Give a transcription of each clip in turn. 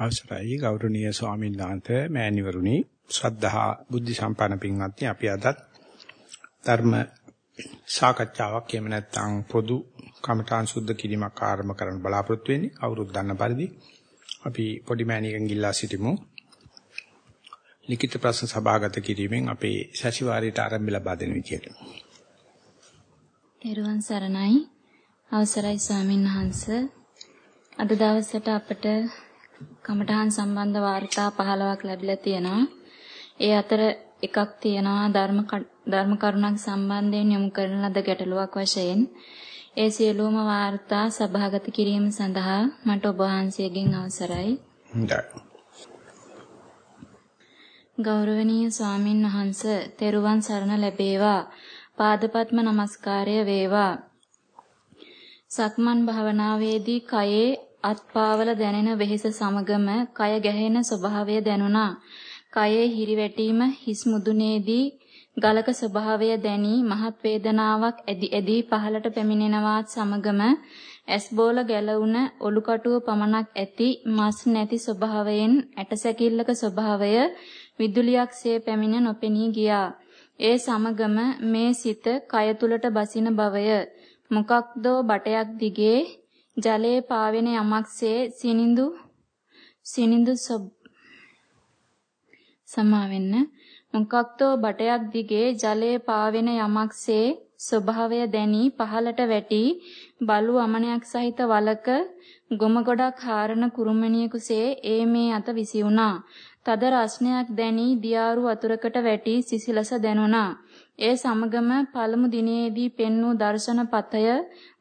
අවසරයි. ගෞරවනීය ස්වාමීන් වහන්සේ මෑණිවරුනි ශ්‍රද්ධා බුද්ධ සම්පන්න පින්වත්නි අපි අදත් ධර්ම සාකච්ඡාවක් එහෙම නැත්නම් පොදු කමඨාන් සුද්ධ කිරීමක් ආරම්භ කරන්න බලාපොරොත්තු වෙන්නේ. අවුරුදු ගන්න පරිදි අපි පොඩි මෑණියකින් ගිල්ලා සිටිමු. ලිඛිත ප්‍රශ්න සභාගත කිරීමෙන් අපේ සැසිවාරයට ආරම්භ ලබා දෙන විදියට. තෙරුවන් සරණයි. අවසරයි ස්වාමින් වහන්සේ. අද දවසට අපට කමඨහන් සම්බන්ධ වාර්තා 15ක් ලැබිලා තියෙනවා. ඒ අතර එකක් තියෙනවා ධර්ම ධර්ම කරුණක් සම්බන්ධයෙන් යොමු කරන ලද ගැටලුවක් වශයෙන්. ඒ සියලුම වාර්තා සභාගත කිරීම සඳහා මට ඔබ වහන්සේගෙන් අවසරයි. ගෞරවනීය ස්වාමින් වහන්සේ තෙරුවන් සරණ ලැබේවා. පාදපත්ම නමස්කාරය වේවා. සක්මන් භාවනාවේදී කයේ අත්පාවල දැනෙන වෙහෙස සමගම කය ගැහෙන ස්වභාවය දැනුණා. කයේ හිරිවැටීම හිස් මුදුනේදී ගලක ස්වභාවය දැනි මහත් වේදනාවක් ඇදි ඇදි පහළට පැමිණෙනවත් සමගම ඇස් බෝල ගැලවුන ඔලු කටුව පමණක් ඇති මස් නැති ස්වභාවයෙන් ඇටසැකිල්ලක ස්වභාවය විදුලියක්සේ පැමිණ නොපෙනී ගියා. ඒ සමගම මේ සිත කය තුලට බසින බවය මොකක්දෝ බටයක් දිගේ ජලයේ පාවෙන යමක්සේ සිනිඳු සිනිඳු සමාවෙන්න මොකක්දෝ බටයක් දිගේ ජලයේ පාවෙන යමක්සේ ස්වභාවය දැනි පහලට වැටි බලු අමනයක් සහිත වලක ගොම ගොඩක් හාරන කුරුමණියෙකුසේ ඒ මේ අත විසි වුණා. තද රස්නයක් දැනි දියාරු වතුරකට වැටි සිසිලස දැනුණා. ඒ සමගම පළමු දිනේදී පෙන් වූ දර්ශන පතය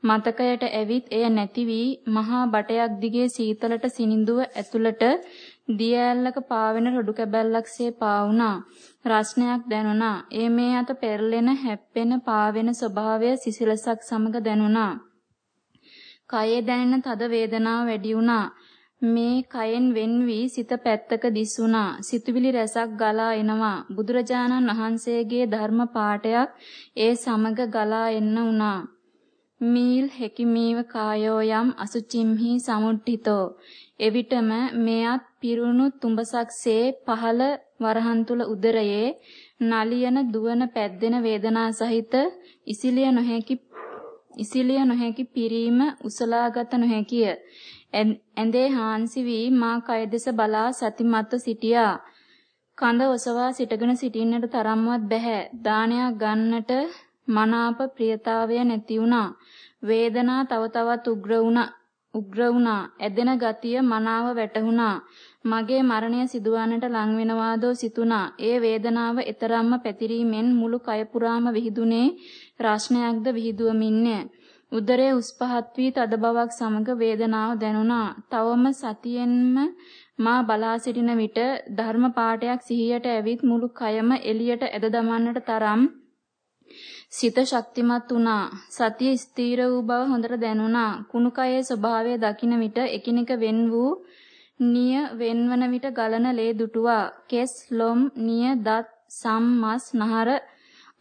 මතකයට ඇවිත් එය නැති වී මහා බටයක් දිගේ සීතලට සිනිඳුව ඇතුළට දිය ඇල්ලක පාවෙන රොඩු කැබැල්ලක්සේ පාවුණා. රස්නයක් දැනුණා. ඒ මේ අත පෙරලෙන හැප්පෙන පාවෙන ස්වභාවය සිසිලසක් සමග දැනුණා. කයේ දැනෙන තද වේදනාව වැඩි වුණා. මේ කයෙන් වෙන් වී සිත පැත්තක දිස්සුණා. සිතුවිලි රැසක් ගලා එනවා. බුදුරජාණන් වහන්සේගේ ධර්ම පාඨයක් ඒ සමග ගලා එන්න වුණා. මීල් හැකිමීව කායෝ යම් අසුචිම්හි සමුට්ඨිතෝ එවිටම මෙයත් පිරුණු තුඹසක්සේ පහළ වරහන් තුල උදරයේ නලියන දුවන පැද්දෙන වේදනා සහිත ඉසිලිය නොහැකි ඉසිලිය නොහැකි පිරීම උසලාගත නොහැකිය ඇඳේ හාන්සි වී මා කය දෙස බලා සතිමත්ව සිටියා. කඳ ඔසවා සිටගෙන සිටින්නට තරම්වත් බැහැ. දානයක් ගන්නට මනාප ප්‍රියතාවය නැති වුණා. වේදනා තව තවත් උග්‍ර වුණා. උග්‍ර වුණා. ඇදෙන ගතිය මනාව වැටහුණා. මගේ මරණය සිදුවන්නට ලං වෙනවාදෝ සිතුණා. ඒ වේදනාව ඊතරම්ම පැතිරීමෙන් මුළු කය පුරාම විහිදුනේ රාශනයක්ද විහිදුවමින්ය. උදරයේ උස් පහත් වී තද බවක් සමග වේදනාව දැනුණා තවම සතියෙන්ම මා බලා සිටින විට ධර්ම පාඨයක් සිහියට ඇවිත් මුළු කයම එළියට ඇද දමන්නට තරම් සිත ශක්තිමත් වුණා. සතිය ස්ථීර වූ බව හොඳට දැනුණා. කුණු කයේ ස්වභාවය දකින විට එකිනෙක වෙන් වූ නිය වෙන්වන විට ගලන ලේ දුටුවා. කෙස්, ලොම්, නිය, දත්, සම්, මස්, නහර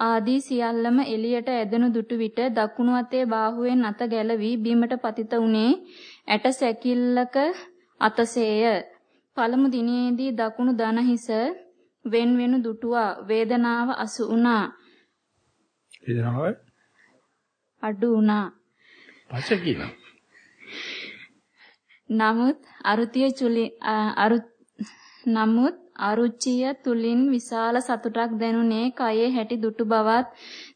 ආදී සියල්ලම එළියට ඇදෙනු දුටු විට දකුණු අතේ බාහුවෙන් අත ගැලවි බිමට පතිත උනේ ඇට සැකිල්ලක අතසේය. පළමු දිනේදී දකුණු දන හිස වෙන් වෙනු දුටුවා. වේදනාව අසු වුණා. වේදනාව අඩු වුණා. පස්සේ කියනවා. නමුත් අරුතිය චුලි අරු නමුත් අරුචිය තුලින් විශාල සතුටක් දැනුනේ කයේ හැටි දුටු බවත්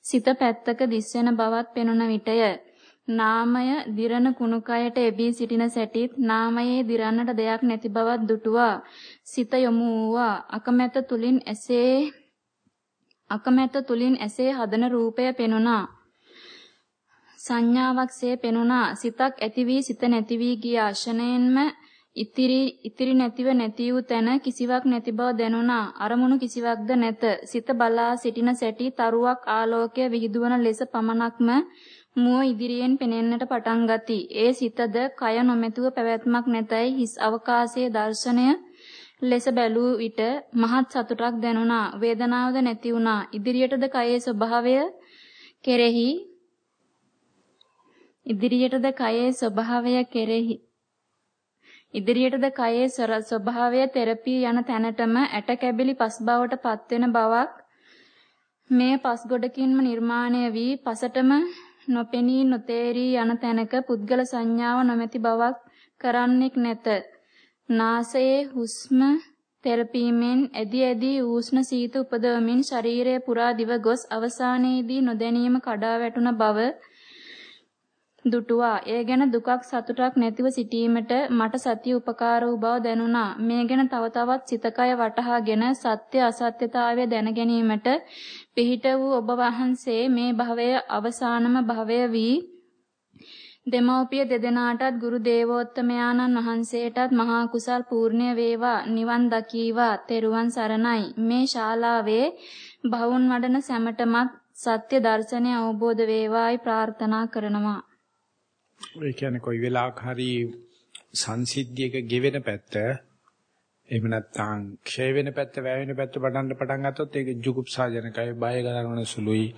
සිත පැත්තක දිස්වෙන බවත් පෙනුන විටය. නාමය දිරන කුණු කයට එබී සිටින සැටිත් නාමයේ දිරන්නට දෙයක් නැති බවත් දුටුවා. සිත යොමු වූවා. අකමැත තුලින් එසේ අකමැත තුලින් ඇසේ හදන රූපය පෙනුණා. සංඥාවක්සේ පෙනුණා. සිතක් ඇති වී සිත නැති වී ගිය ආශනයෙන්ම ඉතිරි ඉතිරි නැතිව නැති වූ තැන කිසිවක් නැති බව දැනුණා. අරමුණු කිසිවක්ද නැත. සිත බලා සිටින සැටි තරුවක් ආලෝකය විහිදුවන ලෙස පමණක්ම මුව ඉදිරියෙන් පෙනෙන්නට පටන් ගති. ඒ සිතද කය නොමැතුව පැවැත්මක් නැතයි හිස් අවකාශයේ දර්ශනය ලෙස බැලූ විට මහත් සතුටක් දැනුණා. වේදනාවද නැති වුණා. ඉදිරියටද කයේ ස්වභාවය කෙරෙහි ඉදිරියටද කයේ ස්වභාවය කෙරෙහි ඉදිරියටද කයේ ස්වභාවය තෙරපී යන තැනටම ඇට කැබිලි පස් බවට පත්වෙන බවක් මේ පස් ගොඩකින්ම නිර්මාණය වී පසටම නොපෙනී නොතේරී යන තැනක පුද්ගල සංඥාව නොමැති බවක් කරන්නෙක් නැත. නාසයේ හුස්ම තෙරපීමෙන් ඇදි ඇදි ඌෂ්ණ සීත උපදවමින් ශරීරය පුරා දිව ගොස් අවසානයේදී නොදැනීම කඩා වැටුණ බව දුටුවා. ඒ ගැන දුකක් සතුටක් නැතිව සිටීමට මට සතිය උපකාර වූ බව දැනුණා. මේ ගැන තව තවත් සිතකය වටහාගෙන සත්‍ය අසත්‍යතාවය දැන ගැනීමට පිහිට වූ ඔබ වහන්සේ මේ භවයේ අවසානම භවය වී දෙමව්පිය දෙදෙනාටත් ගුරු දේවෝත්තමයාණන් වහන්සේටත් මහා කුසල් පූර්ණ්‍ය වේවා නිවන් දකීවා තෙරුවන් සරණයි මේ ශාලාවේ බවුන් වඩන සැමටමත් සත්‍ය දර්ශනය අවබෝධ වේවායි ප්‍රාර්ථනා කරනවා. ඒ කියන්නේ කොයි වෙලාවක හරි සංසිද්ධියක ගෙවෙන පැත්ත එහෙම නැත්නම් ක්ෂය වෙන පැත්ත වැය වෙන පැත්ත පටන් පටන් ගත්තොත් ඒක ජුගුප්සාජනකයි බය ගන්නවන සුළුයි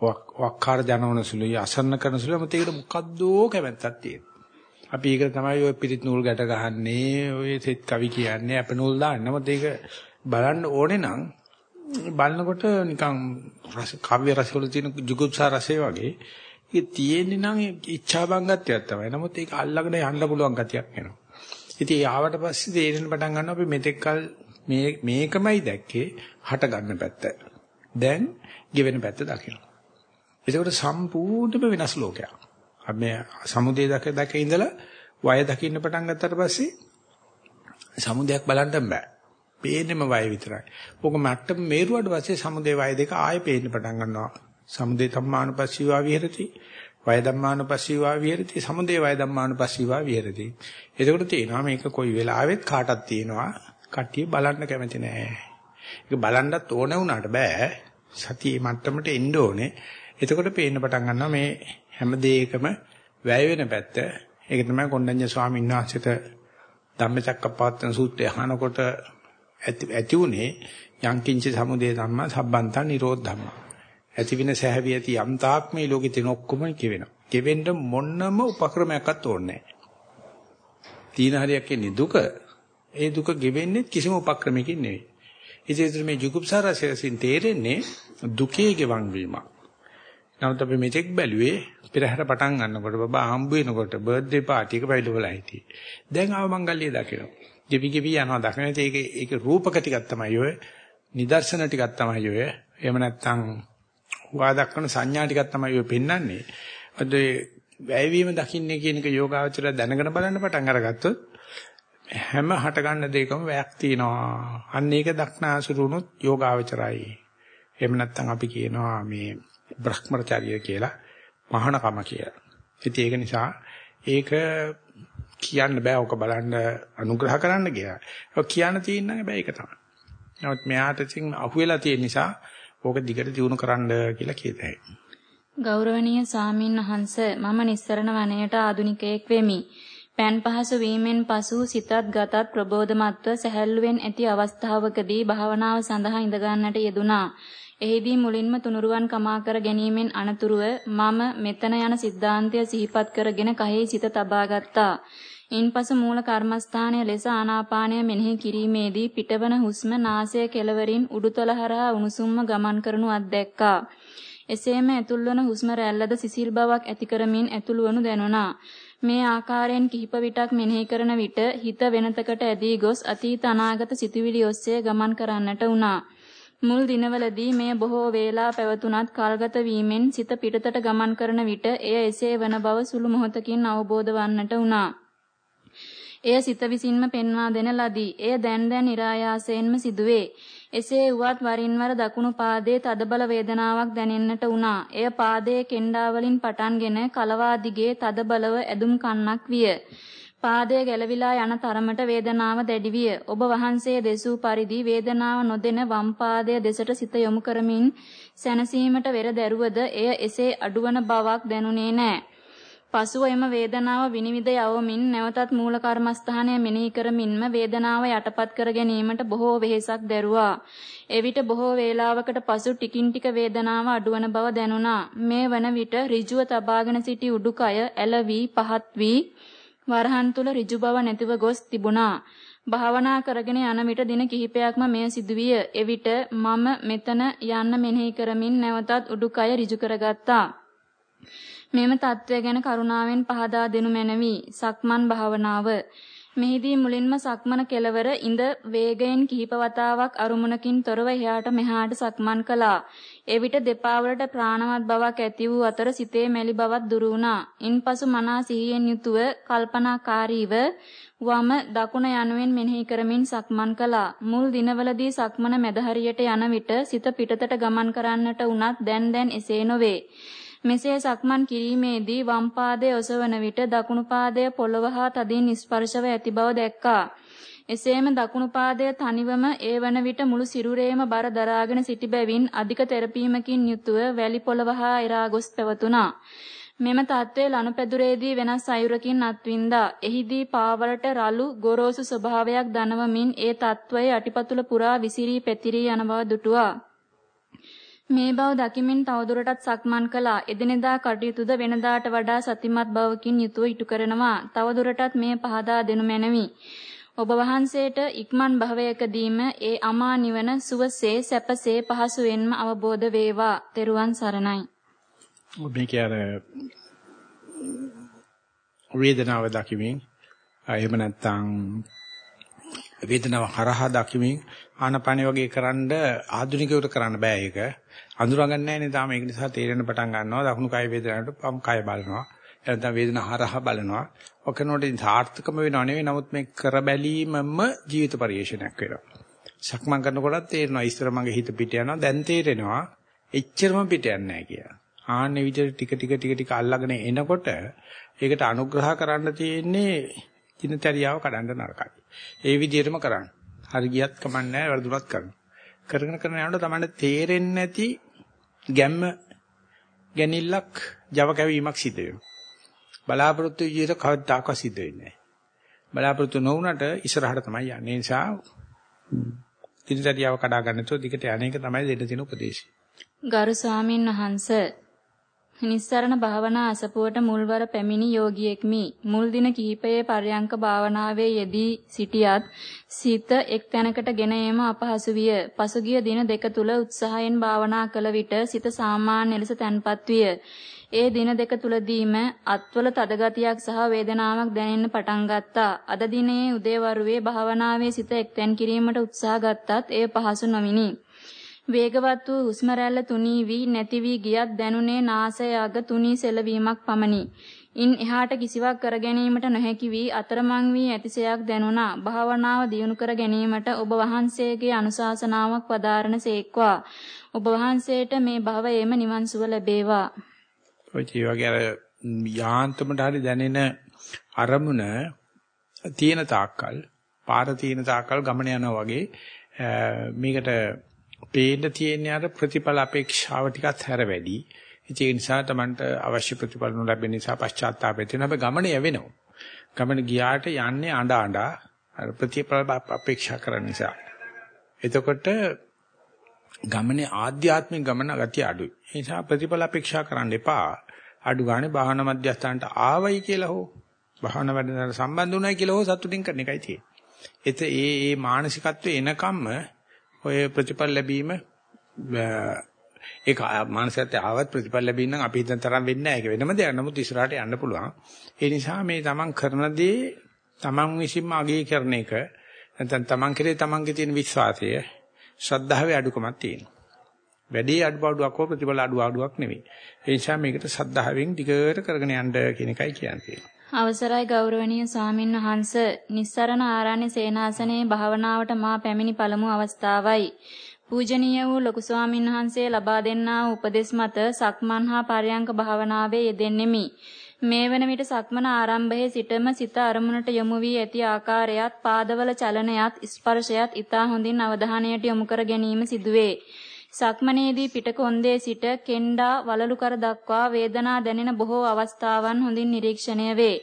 වක්කාර ජනවන සුළුයි අසන්න කරන සුළුයි මත ඒකට මොකද්දෝ කැමැත්තක් තියෙනවා. අපි ඒක තමයි ඔය පිරිත් නූල් ගැට ගහන්නේ ඔය සෙත් කවි කියන්නේ අප නූල් දාන්න. මොකද ඒක බලන්න ඕනේ නම් බලනකොට නිකන් රස කව්‍ය රසවල තියෙන ජුගුප්සා රසය වගේ ඒක තියෙන්නේ නම් ඉච්ඡා බංගත්වයක් තමයි. නමුත් ඒක අල්ලගෙන යන්න පුළුවන් ගතියක් එනවා. ඉතින් ඒ ආවට පස්සේ තේරෙන්න පටන් ගන්නවා අපි මෙතෙක්කල් මේ මේකමයි දැක්කේ හට ගන්න පැත්ත. දැන් ගෙවෙන පැත්ත දකිනවා. ඒකට සම්පූර්ණයෙන්ම වෙනස් ලෝකයක්. අපි මේ සමුදේ දැක දැක ඉඳලා වය දකින්න පටන් ගත්තට පස්සේ සමුදයක් බලන්න බෑ. පේන්නෙම වය විතරයි. ඕක මට්ටම මේරුවාට පස්සේ සමුදේ වය දෙක ආයෙ පේන්න පටන් ගන්නවා. සමුදේ ධම්මානුපස්සීවා විහෙරති. වය ධම්මානුපස්සීවා විහෙරති. සමුදේ වය ධම්මානුපස්සීවා විහෙරති. එතකොට තේනවා මේක කොයි වෙලාවෙත් කාටක් තියෙනවා. කට්ටිය බලන්න කැමති නෑ. ඒක බලන්නත් ඕන වුණාට බෑ. සතියේ මට්ටමට එන්න ඕනේ. එතකොට පේන්න පටන් ගන්නවා මේ හැම දෙයකම වැය වෙන පැත්ත. ඒක තමයි කොණ්ඩඤ්ඤ ස්වාමීන් වහන්සේට ධම්මචක්කප්පවත්තන සූත්‍රය අහනකොට ඇති ඇති උනේ යංකින්ච සමුදය ධම්මා සම්බන්තං නිරෝධ ධම්මා. ඇති වෙන සැහැවි ඇති යම් තාක් මේ ලෝකේ තියෙන ඔක්කොම කෙවෙනවා. කෙවෙන්න මොන්නම උපක්‍රමයක්වත් ඕනේ නැහැ. තීන හරියක් එන්නේ දුක. ඒ දුක ගෙවෙන්නේ කිසිම උපක්‍රමයකින් නෙවෙයි. ඉතින් මේ ජුගුප්සාරසයෙන් තේරෙන්නේ දුකේ ගෙවන් වීමක්. නමුත් අපි මෙතෙක් බැලුවේ පෙරහැර පටන් ගන්නකොට බබා හම්බ වෙනකොට බර්ත්ඩේ පාටි එක පැවිදිවලා හිටියේ. දැන් ආව මංගල්‍ය දකිනවා. ගෙවි ගෙවි යනවා දකින්න. ඒක ඒක රූපක ටිකක් තමයි ඔය. නිදර්ශන ටිකක් තමයි ඔය. එහෙම නැත්නම් හුවා දක්වන සංඥා ටිකක් තමයි ඔය පෙන්වන්නේ. අද වැයවීම දකින්නේ කියන එක යෝගාවචරය දැනගෙන බලන්න පටන් අරගත්තොත් හැම හට ගන්න දෙයකම වැයක් තියෙනවා. අන්න ඒක දක්නාසුරුනොත් යෝගාවචරයි. එහෙම නැත්නම් අපි කියනවා මේ බ්‍රහ්මචර්ය කියලා මහානකම කියලා. ඉතින් ඒක නිසා ඒක කියන්න බෑ ඔක බලන්න අනුග්‍රහ කරන්න කියලා. ඔක කියන්න තියෙන හැබැයි ඒක තමයි. නමුත් මෙයාට ඉතින් අහුවෙලා තියෙන නිසා ඕක දිගට දියුණු කරන්න කියලා කියත හැකියි. ගෞරවනීය සාමින් වහන්ස මම නිස්සරණ වනයේට ආදුනිකයෙක් වෙමි. පෑන් පහසු වීමෙන් පසු සිතත් ගතත් ප්‍රබෝධමත්ව සැහැල්ලුවෙන් ඇති අවස්ථාවකදී භාවනාව සඳහා ඉඳ ගන්නට යෙදුනා. එෙහිදී මුලින්ම තුනුරුවන් කමා කර ගැනීමෙන් අනතුරුව මම මෙතන යන සිද්ධාන්තය සිහිපත් කරගෙන කයෙහි සිත තබා ගත්තා. ඉන්පසු මූල කර්මස්ථානය ලෙස ආනාපානය මෙනෙහි කිරීමේදී පිටවන හුස්ම නාසය කෙළවරින් උඩුතල හරහා උණුසුම්ම ගමන් කරනු අත්දැක්කා. එසේම ඇතුල්වන හුස්ම රැල්ලද සිසිල් බවක් ඇති කරමින් ඇතුළුවනු දැනුණා. මේ ආකාරයෙන් කිහිප විටක් මෙනෙහි කරන විට හිත වෙනතකට ඇදී ගොස් අතීත අනාගත සිතුවිලි ඔස්සේ ගමන් කරන්නට වුණා. මුල් දිනවලදී මේ බොහෝ වේලා පැවතුනත් කල්ගත වීමෙන් සිත පිටතට ගමන් කරන විට එය එසේ වන බව සුළු මොහොතකින් අවබෝධ වන්නට වුණා. එය සිත විසින්ම පෙන්වා දෙන ලදී. එය දැන් දැන් નિરાයාසයෙන්ම සිදුවේ. එසේ වුවත් වරින් වර දකුණු පාදයේ තදබල වේදනාවක් දැනෙන්නට වුණා. එය පාදයේ කෙන්ඩා වලින් පටන්ගෙන කලවා දිගේ තදබලව ඇදුම් කන්නක් විය. පාදය ගැලවිලා යන තරමට වේදනාව දැඩි විය. ඔබ වහන්සේ දෙසූ පරිදි වේදනාව නොදෙන වම් පාදය දෙසට සිත යොමු කරමින් සැනසීමට වෙර දැරුවද එය එසේ අඩුවන බවක් දැනුනේ නැහැ. පසුව එම වේදනාව විනිවිද යවමින් නැවතත් මූල කර්මස්ථානය මෙනෙහි කරමින්ම වේදනාව යටපත් කර ගැනීමට බොහෝ වෙහෙසක් දැරුවා. එවිට බොහෝ වේලාවකට පසු ටිකින් ටික වේදනාව අඩුවන බව දැනුණා. මේ වන විට ඍජුව තබාගෙන සිටි උඩුකය ඇලවි පහත් වී වරහන් තුල ඍජු බව නැතිව ගොස් තිබුණා. භාවනා කරගෙන යන විට දින කිහිපයක්ම මෙය සිදුවිය. එවිට මම මෙතන යන්න මෙනෙහි කරමින් නැවතත් උඩුකය ඍජු කරගත්තා. මෙම తත්වය ගැන කරුණාවෙන් පහදා දෙනු මැනවි. සක්මන් භාවනාව මෙහිදී මුලින්ම සක්මන කෙලවර ඉඳ වේගයෙන් කිහිප වතාවක් අරුමුණකින් තොරව එහාට මෙහාට සක්මන් කළා. එවිට දෙපා වලට ප්‍රාණවත් බවක් ඇති වූ අතර සිතේ මැලි බවක් දුරු වුණා. ඉන්පසු මනා සිහියෙන් යුතුව කල්පනාකාරීව වම දකුණ යනුවෙන් මෙනෙහි කරමින් සක්මන් කළා. මුල් දිනවලදී සක්මන මැද හරියට යන විට සිත පිටතට ගමන් කරන්නට උනත් දැන් දැන් එසේ නොවේ. මෙසේ සක්මන් කිරීමේදී වම් පාදය ඔසවන විට දකුණු පාදය පොළව හා තදින් ස්පර්ශව ඇති බව දැක්කා. එසේම දකුණු පාදය තනිවම ඒවන විට මුළු සිරුරේම බර දරාගෙන සිටි බැවින් අධික තෙරපීමකින් යුතුව වැලි පොළව හා එරා ගොස් පැවතුණා. මෙම தત્ත්වය ලනුපැදුරේදී වෙනස් අයුරකින් අත්විඳා. එහිදී පාවලට රළු ගොරෝසු ස්වභාවයක් දනවමින් ඒ தત્ත්වය යටිපතුල පුරා විසිරී පැතිරී යන බව දුටුවා. මේ බව දකිමින් තවදුරටත් සක්මන් කළා. එදිනෙදා කටයුතුද වෙනදාට වඩා සතිමත් බවකින් යුතුව ඉටු කරනවා. තවදුරටත් මේ පහදා දෙනු මැනවි. ඔබ වහන්සේට ඉක්මන් භවයකදීම ඒ අමා නිවන සුවසේ සැපසේ පහසුවෙන්ම අවබෝධ වේවා. තෙරුවන් සරණයි. මේක අර වේදනාව දකිමින් එහෙම නැත්නම් වේදනාව හරහා දකිමින් ආනපන වගේ කරන්න ආධුනිකයකට කරන්න බෑ ඒක. අඳුරගන්නේ නැහැ නේ තාම ඒක නිසා තේරෙන්න පටන් ගන්නවා. දකුණු කය වේදනාවට පම් කය බලනවා. එතන වේදනාව හරහා බලනවා. ඔකනෝට සාර්ථකම වෙනව නෙවෙයි. නමුත් මේ කර බැලීමම ජීවිත පරිශ්‍රණයක් වෙනවා. සක්මන් කරනකොටත් තේරෙනවා ඉස්සර මගේ හිත පිට යනවා. දැන් තේරෙනවා එච්චරම පිට යන්නේ නැහැ කියලා. ආන්නේ විදිහට ටික ටික ටික ටික අල්ලගෙන එනකොට ඒකට අනුග්‍රහ කරන්න තියෙන්නේ දිනචරියාව කඩන්න නරකයි. ඒ විදිහටම කරන්න. හරි ගියත් කමන්නේ නැහැ වරදුනත් කරන්න. කරගෙන කරගෙන යනකොට තමයි තේරෙන්නේ නැති ගැම්ම ගැනිල්ලක් Java කැවීමක් සිද්ධ වෙනවා. බලාපොරොත්තු විදිහට කවදාකවත් සිද්ධ වෙන්නේ නැහැ. බලාපොරොත්තු නොවුනට ඉස්සරහට තමයි යන්නේ. ඒ නිසා දිනචරියාව කඩා ගන්න තු දිගට යන්නේක තමයි දෙන්න තියෙන උපදේශය. ගරු ස්වාමින් වහන්සේ නිස්සරණ භාවනා අසපුවට මුල්වර පැමිණි යෝගියෙක්මි. මුල් දින කිහිපයේ පර්යංක භාවනාවේ යෙදී සිටියත් සිත එක් තැනකට ගෙන ඒම අපහසු විය. පසුගිය දින දෙක තුල උත්සාහයෙන් භාවනා කළ විට සිත සාමාන්‍ය ලෙස තැන්පත් විය. ඒ දින දෙක තුලදීම අත්වල තද ගතියක් සහ වේදනාවක් දැනෙන්න පටන් ගත්තා. අද දිනේ උදේවරුේ භාවනාවේ සිත එක්තෙන් කිරීමට උත්සාහ ගත්තත් එය පහසු නොවිනි. වේගවත් වූ හුස්ම රැල්ල තුනී වී නැති වී ගියත් දැනුනේ නාසය අග තුනී සෙලවීමක් පමණි. ඉන් එහාට කිසිවක් කර ගැනීමට නොහැකි වී අතරමං වී ඇතිසයක් දැනුණා. භාවනාව දියුණු කර ගැනීමට ඔබ වහන්සේගේ අනුශාසනාවක් වදාරන සේක්වා. ඔබ වහන්සේට මේ භවයේම නිවන් සුව ලැබේවා. ඔය වගේ අර යාන්තමට හරි දැනෙන අරමුණ තියෙන තාක්කල් පාර තියෙන තාක්කල් ගමන යනවා වගේ මේකට පේන්න තියෙන අර ප්‍රතිඵල අපේක්ෂාව ටිකක් හැර වැඩි. ඒ නිසා Tamanට අවශ්‍ය ප්‍රතිඵල නොලැබෙන නිසා පශ්චාත්තාපය තියෙනවා. හැබැයි ගමන යවෙනවා. ගමන ගියාට යන්නේ අඬ අඬ අර ප්‍රතිඵල අපේක්ෂා කරන නිසා. එතකොට ගමනේ ආධ්‍යාත්මික ගමන ගතිය අඩුයි. ඒ නිසා ප්‍රතිඵල අපේක්ෂා කරන්න එපා. අඩු ගානේ භාවනා මධ්‍යස්ථානට ආවයි කියලා හෝ භාවනා වැඩනට සම්බන්ධ වුණයි කියලා හෝ සතුටින් කරන එකයි තියෙන්නේ. ඒත ඒ ඒ මානසිකත්වය එනකම්ම ඔය ප්‍රතිඵල ලැබීම ඒක මානසිකත්වයට ආවත් ප්‍රතිඵල ලැබෙන්න නම් අපි හිතන තරම් වෙන්නේ නැහැ. ඒක වෙනම දෙයක්. නමුත් ඉස්සරහට යන්න පුළුවන්. ඒ නිසා මේ තමන් කරන දේ තමන් විසින්ම අගය කරන එක නැත්නම් තමන් කෙරේ තමන්ගේ තියෙන විශ්වාසය ශ්‍රද්ධාවේ අඩුකමක් තියෙනවා. වැඩි අඩුපාඩුවක් හෝ ප්‍රතිඵල අඩුපාඩුවක් නෙවෙයි. ඒ නිසා මේකට ශ්‍රද්ධාවෙන් දිගට කරගෙන යන්න කියන එකයි කියන්නේ. අවසරයි ගෞරවනීය ස්වාමින් වහන්ස නිස්සරණ ආරණ්‍ය සේනාසනයේ භාවනාවට මා පැමිණි පළමු අවස්ථාවයි. පූජනීය වූ ලොකු ස්වාමින් වහන්සේ ලබා දෙන්නා වූ උපදෙස් මත සක්මන් හා පරයන්ක භාවනාවේ යෙදෙන්නෙමි. මේ වන විට සක්මන ආරම්භයේ සිටම සිත අරමුණට යොමු වී ඇති ආකාරයත් පාදවල චලනයත් ස්පර්ශයත් ඊතා හොඳින් අවධානයට යොමු කර ගැනීම සිදුවේ. සක්මනේදී පිටකොන්දේ සිට කෙන්ඩා වලලු කර දක්වා වේදනා දැනෙන බොහෝ අවස්ථාවන් හොඳින් නිරීක්ෂණය වේ.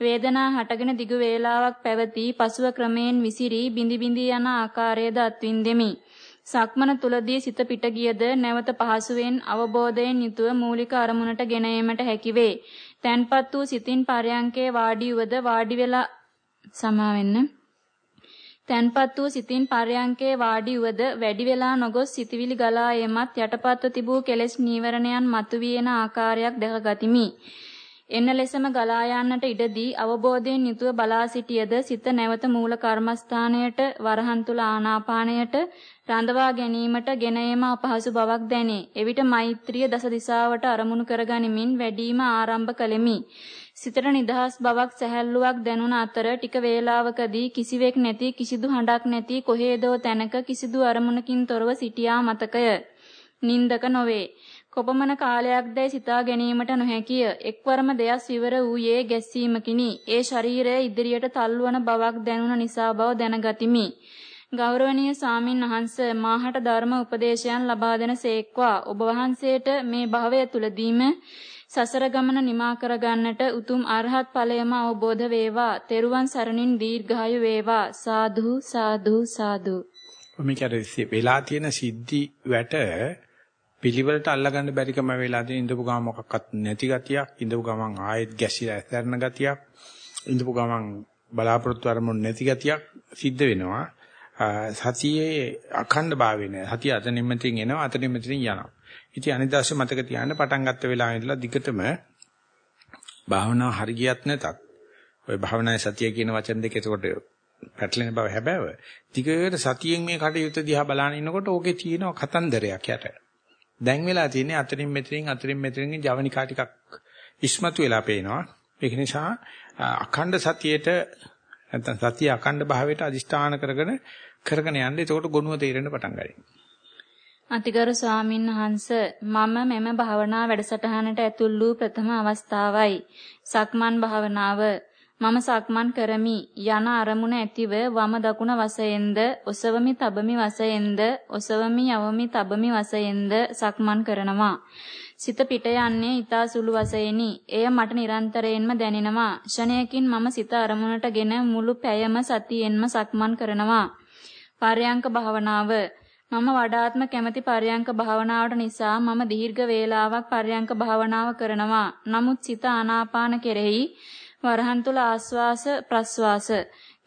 වේදනා හටගෙන දිගු වේලාවක් පැවති පසුව ක්‍රමයෙන් විසිරී බිඳි බිඳි යන ආකාරයද අත්විඳෙමි. සක්මන තුලදී සිත පිට ගියද නැවත පහසුවෙන් අවබෝධයෙන් යුතුව මූලික අරමුණට ගෙන ඒමට හැකිවේ. තැන්පත් වූ සිතින් පරයන්කේ වාඩි වූද වාඩි වෙලා සමා වෙන්න. තැන්පත් වූ සිතින් පරයන්කේ වාඩි වූද වැඩි වෙලා නොගොස් සිතවිලි ගලා එමත් යටපත්ව තිබූ කෙලෙස් නීවරණයන් මතුවියන ආකාරයක් දැක ගතිමි. එන්න ලෙසම ගලා යන්නට ඉඩදී අවබෝධයෙන් යුතුව බලා සිටියද සිත නැවත මූල කර්මස්ථානයට වරහන් තුල ආනාපානයට රඳවා ගැනීමට ගෙන ඒම අපහසු බවක් දැනේ. එවිට මෛත්‍රිය දස දිසාවට අරමුණු කරගනිමින් වැඩිම ආරම්භ කළෙමි. සිතට නිදහස් බවක් සැහැල්ලුවක් දැනුණ අතර ටික වේලාවකදී කිසිවෙක් නැති කිසිදු හඬක් නැති කොහේදෝ තැනක කිසිදු අරමුණකින් තොරව සිටියා මතකය. නින්දක නොවේ. කොපමණ කාලයක්දැයි සිතා ගැනීමට නොහැකිය. එක්වරම දෙයස් විවර වූයේ ගැස්සීමකිනි. ඒ ශරීරය ඉදිරියට තල්වන බවක් දැනුණ නිසා බව දැනගතිමි. ගෞරවනීය සාමින් වහන්ස මාහට ධර්ම උපදේශයන් ලබා දෙන සේක්වා ඔබ වහන්සේට මේ භවය තුලදීම සසර ගමන නිමා කරගන්නට උතුම් අරහත් ඵලයම අවබෝධ වේවා. තෙරුවන් සරණින් දීර්ඝායු වේවා. සාදු සාදු සාදු. මේකේ වෙලා තියෙන සිද්ධි වැට පිළිවෙලට අල්ලගන්න බැරිකම වෙලා තියෙන ඉඳපු ගම මොකක්වත් නැති ගතියක් ඉඳපු ගමන් ආයෙත් ගැසිලා ඇතරන ගතියක් ඉඳපු ගමන් බලාපොරොත්තු අරමුණු නැති ගතියක් සිද්ධ වෙනවා සතියේ අඛණ්ඩ භාවය නෑ සතිය අතනින් මෙතින් එනවා අතනින් මෙතින් යනවා ඉතින් අනිදාස මතක තියාගන්න පටන් ගත්ත වෙලාවෙ ඉඳලා දිගටම භාවනාව හරියට නැතත් ඔය භාවනාවේ සතිය කියන වචන දෙක එතකොට පැටලෙන බව හැබෑව. දිගට සතියෙන් මේ කටයුත්ත දිහා බලන ඉන්නකොට ඕකේ තියෙන කතන්දරයක් යට. දැන් වෙලා තියෙන්නේ අතරින් මෙතරින් අතරින් මෙතරින් ජවනිකා ටිකක් ඉස්මතු වෙලා පේනවා. ඒක නිසා අඛණ්ඩ සතියේට නැත්නම් සතිය අඛණ්ඩ භාවයට අදිෂ්ඨාන කරගෙන කරගෙන යන්න. එතකොට ගුණුව තේරෙන්න පටන් ගන්නවා. අතිගරු ස්වාමින් වහන්ස මම මෙම භාවනා වැඩසටහනට ඇතුල් වූ ප්‍රථම අවස්ථාවයි. සක්මන් භාවනාව මම සක්මන් කරමි යන අරමුණ ඇතිව වම දකුණ වශයෙන්ද ඔසවමි තබමි වශයෙන්ද ඔසවමි යවමි තබමි වශයෙන්ද සක්මන් කරනවා. සිත පිට යන්නේ ඊතා සුළු වශයෙන්ි. එය මට නිරන්තරයෙන්ම දැනෙනවා. ෂණයකින් මම සිත අරමුණටගෙන මුළු පැයම සතියෙන්ම සක්මන් කරනවා. පරයන්ක භාවනාව මම වඩාත්ම කැමති පර්යංක භාවනාවට නිසා මම දීර්ඝ වේලාවක් පර්යංක භාවනාව කරනවා. නමුත් සිත ආනාපාන කෙරෙහි වරහන් තුල ආස්වාස ප්‍රස්වාස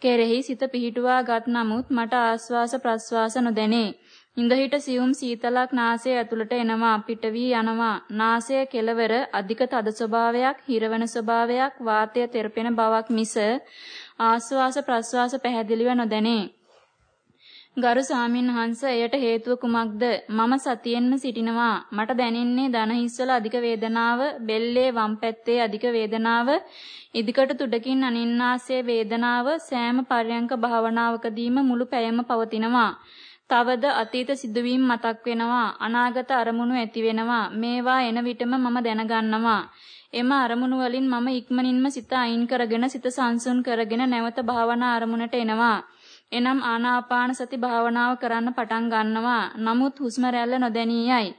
කෙරෙහි සිත පිහිටුවාගත් නමුත් මට ආස්වාස ප්‍රස්වාස නොදැනේ. ඉඳහිට සියුම් සීතලක් නාසය ඇතුළට එනවා පිට වී යනවා. නාසය කෙළවර අධික තද ස්වභාවයක්, හිරවන ස්වභාවයක්, වාතය තෙරපෙන බවක් මිස ආස්වාස ප්‍රස්වාස පැහැදිලිව නොදැනේ. ගරු සාමින් වහන්ස එයට හේතුව කුමක්ද? මම සතියෙන්ම සිටිනවා. මට දැනෙන්නේ දන හිස්වල අධික වේදනාව, බෙල්ලේ වම් පැත්තේ අධික වේදනාව, ඉදිකට තුඩකින් අනින්නාසයේ වේදනාව සෑම පර්යංක භාවනාවකදීම මුළු පැයම පවතිනවා. තවද අතීත සිදුවීම් මතක් වෙනවා. අනාගත අරමුණු ඇති වෙනවා. මේවා එන විටම මම දැනගන්නවා. එම අරමුණු වලින් මම ඉක්මනින්ම සිත අයින් කරගෙන සිත සංසුන් කරගෙන නැවත භාවනා අරමුණට එනවා. එනම් ආනාපාන සති භාවනාව කරන්න පටන් ගන්නවා. නමුත් හුස්ම රැල්ල නොදැනියයි.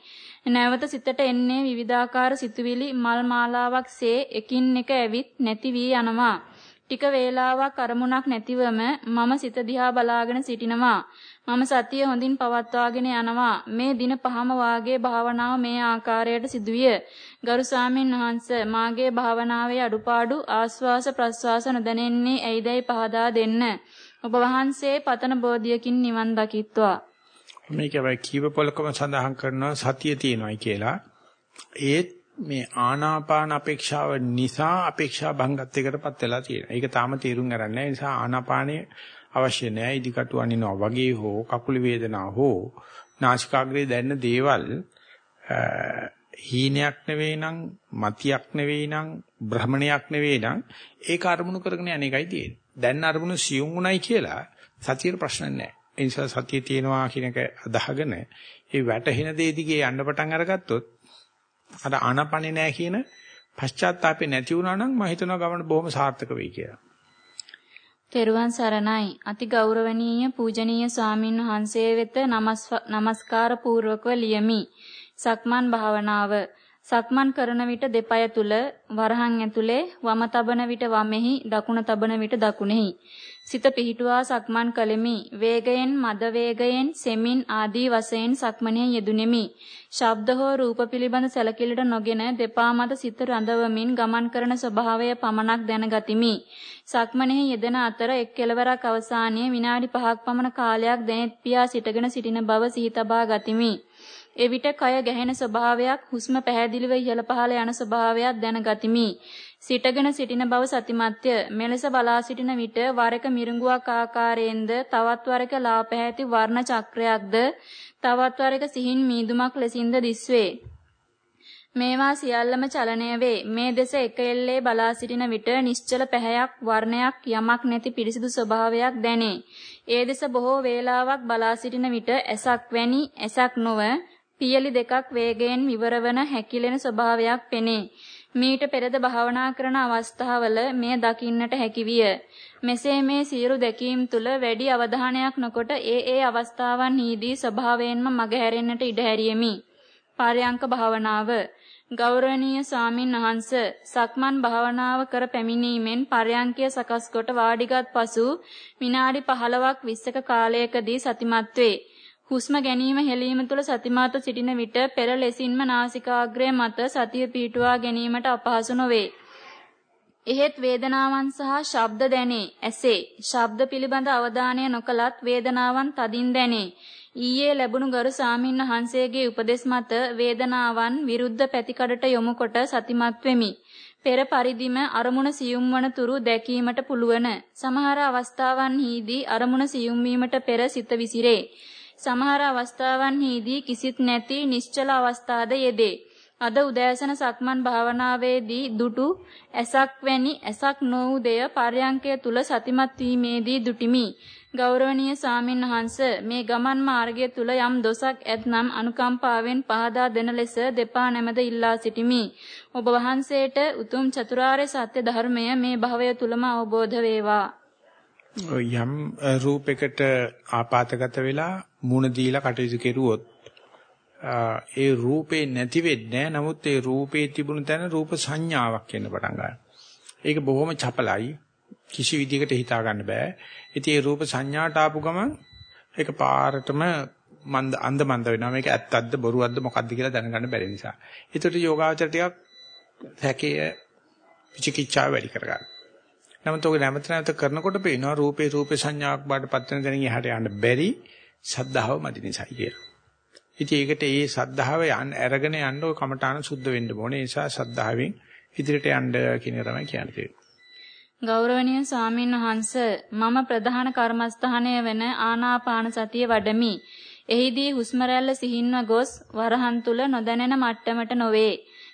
නැවත සිතට එන්නේ විවිධාකාර සිතුවිලි මල් මාලාවක්සේ එකින් එක ඇවිත් නැති වී යනවා. ටික වේලාවක් අරමුණක් නැතිවම මම සිත දිහා බලාගෙන සිටිනවා. මම සතිය හොඳින් පවත්වාගෙන යනවා. මේ දින පහම වාගේ භාවනාව මේ ආකාරයට සිදුවිය. ගරු ස්වාමීන් වහන්ස මාගේ භාවනාවේ අඩුපාඩු ආස්වාස ප්‍රස්වාස නොදැනෙන්නේ ඇයිදයි පහදා දෙන්න. ඔබ වහන්සේ පතන බෝධියකින් නිවන් දකිත්වා. මේක වෙයි කීව පොලකම සඳහන් කරනවා සතිය තියෙනවායි කියලා. ඒත් මේ ආනාපාන අපේක්ෂාව නිසා අපේක්ෂා භංගත්වයකටපත් වෙලා තියෙනවා. ඒක තාම තීරුම් ගන්න නැහැ. නිසා ආනාපානය අවශ්‍ය නැහැ. ඉදිකටු අනිනවා වගේ හෝ කකුල වේදනාව හෝ නාසිකාග්‍රේ දැනෙන දේවල් හීනයක් නෙවෙයි නම් මතියක් නෙවෙයි නම් භ්‍රමණයක් නෙවෙයි නම් ඒක අරමුණු කරගෙන යන එකයි තියෙන්නේ. දැන් අරමුණු සියුම් උණයි කියලා සතියේ ප්‍රශ්න නැහැ. ඒ නිසා සතිය තියෙනවා කියන එක අදහගෙන ඒ වැටහෙන දේ දිගේ යන්න පටන් අරගත්තොත් අර ආනපනේ නැහැ කියන පශ්චාත්තාපේ නැති වුණා නම් මම හිතනවා ගමන බොහොම සාර්ථක වෙයි කියලා. තෙරුවන් සරණයි අති ගෞරවනීය පූජනීය ස්වාමින් වහන්සේ වෙත নমස්කාර පූර්වකව ලියමි. සක්මන් භාවනාව සක්මන් කරන විට දෙපය තුල වරහන් ඇතුලේ වම තබන විට වමෙහි දකුණ තබන විට දකුණෙහි සිත පිහිටුවා සක්මන් කළෙමි. වේගයෙන් මද වේගයෙන් සෙමින් ආදී වශයෙන් සක්මනේ යෙදුණෙමි. ශබ්ද හෝ රූප පිළිබඳ සැලකිලිට නොගෙන දෙපා මත සිත රඳවමින් ගමන් කරන ස්වභාවය පමණක් දැනගතිමි. සක්මනේ යෙදෙන අතර එක් කෙලවරක් අවසානයේ විනාඩි 5ක් පමණ කාලයක් දැනෙත් පියා සිටගෙන සිටින බව සිහි තබා ගතිමි. එවිට කය ගැහෙන ස්වභාවයක් හුස්ම පැහැදිලිව ඉහළ පහළ යන ස්වභාවයක් දැනගතිමි. සිටගෙන සිටින බව සතිමත්ය. මෙලෙස බලා සිටින විට වරක මිරිඟුවක් ආකාරයෙන්ද තවත් වරක ලා පැහැති වර්ණ චක්‍රයක්ද තවත් වරක සිහින් මීදුමක් ලෙසින්ද දිස්වේ. මේවා සියල්ලම චලනය වේ. මේ දෙස එක එල්ලේ බලා සිටින විට නිශ්චල පැහැයක් වර්ණයක් යමක් නැති පිරිසිදු ස්වභාවයක් දැනේ. ඒ දෙස බොහෝ වේලාවක් බලා සිටින විට ඇසක් වැනි ඇසක් නොව පියලි දෙකක් වේගයෙන් විවරවන හැකිලෙන ස්වභාවයක් පෙනේ. මීට පෙරද භාවනා කරන අවස්ථාවල මෙය දකින්නට හැකිවිය. මෙසේ මේ සියලු දැකීම් තුල වැඩි අවධානයක් නොකොට ඒ ඒ අවස්ථාවන්හිදී ස්වභාවයෙන්ම මගහැරෙන්නට ඉඩ හැරියෙමි. පාරයන්ක භාවනාව ගෞරවනීය ස්වාමින් වහන්ස සක්මන් භාවනාව කර පැමිණීමෙන් පරයන්කය සකස් කොට වාඩිගත් පසු විනාඩි 15ක් 20ක කාලයකදී සතිමත් වේ. හුස්ම ගැනීම හෙලීම තුළ සතිමාත සිටින විට පෙර ලෙසින්ම නාසිකාග්‍රය මත සතිය පිටුවා ගැනීමට අපහසු නොවේ. එහෙත් වේදනාවන් සහ ශබ්ද දැනේ. ඇසේ. ශබ්ද පිළිබඳ අවධානය නොකලත් වේදනාවන් තදින් දැනේ. ඊයේ ලැබුණු ගරු සාමින් වහන්සේගේ උපදෙස් මත වේදනාවන් විරුද්ධ පැතිකඩට යොමු කොට සතිමත් වෙමි. පෙර පරිදිම අරමුණ සියුම් වන තුරු දැකීමට පුළුවන්. සමහර අවස්ථාවන්හිදී අරමුණ සියුම් වීමට පෙර සිත විසිරේ. සමහර අවස්ථාවන්හිදී කිසිත් නැති නිශ්චල අවස්ථාද යෙදේ. අද උදෑසන සක්මන් භාවනාවේදී දුටු ඇසක් වැනි ඇසක් නොවු දෙය පර්යංකය තුල සතිමත් වීමේදී දුටිමි. ගෞරවනීය සාමින් වහන්ස මේ ගමන් මාර්ගය තුල යම් දොසක් ඇතනම් අනුකම්පාවෙන් පහදා දෙන ලෙස දෙපා නැමද ඉල්ලා සිටිමි. ඔබ වහන්සේට උතුම් චතුරාර්ය සත්‍ය ධර්මය මේ භවය තුලම අවබෝධ වේවා. යම් රූපයකට ආපాతගත වෙලා මුණ දීලා කටයුතු කෙරුවොත් ඒ රූපේ නැති වෙන්නේ නමුත් ඒ රූපේ තිබුණු තැන රූප සංඥාවක් එන්න පටන් ගන්නවා. ඒක බොහොම චපලයි. කිසි විදිහකට හිතා ගන්න බෑ. ඉතින් ඒ රූප සංඥාට ආපු ගමන් ඒක පාරටම මන්ද අන්ද මන්ද වෙනවා. මේක ඇත්තක්ද බොරුවක්ද මොකක්ද කියලා දැනගන්න බැරි නිසා. ඒතට යෝගාචර ටිකක් සැකේ විචිකිච්ඡාව වැඩි කරගන්න. නමුත් ඔක නැවත නැවත කරනකොට පේනවා රූපේ රූපේ සංඥාවක් බාට පත් වෙන තැනින් එහාට යන්න බැරි සද්ධාව මදි නිසායි කියලා. ඉතින් ඒකට ඒ සද්ධාව යන්න අරගෙන යන්න ඔය කමඨාන සුද්ධ වෙන්න ඕනේ. ඒ නිසා සද්ධාවෙන් ඉදිරියට යන්න කියන එක තමයි කියන්නේ. ගෞරවනීය ස්වාමීන් වහන්ස මම ප්‍රධාන කර්මස්ථානය වෙන ආනාපාන සතිය වඩමි. එහිදී හුස්ම රැල්ල සිහින්ව ගොස් වරහන් තුල නොදැනෙන මට්ටමට නොවේ.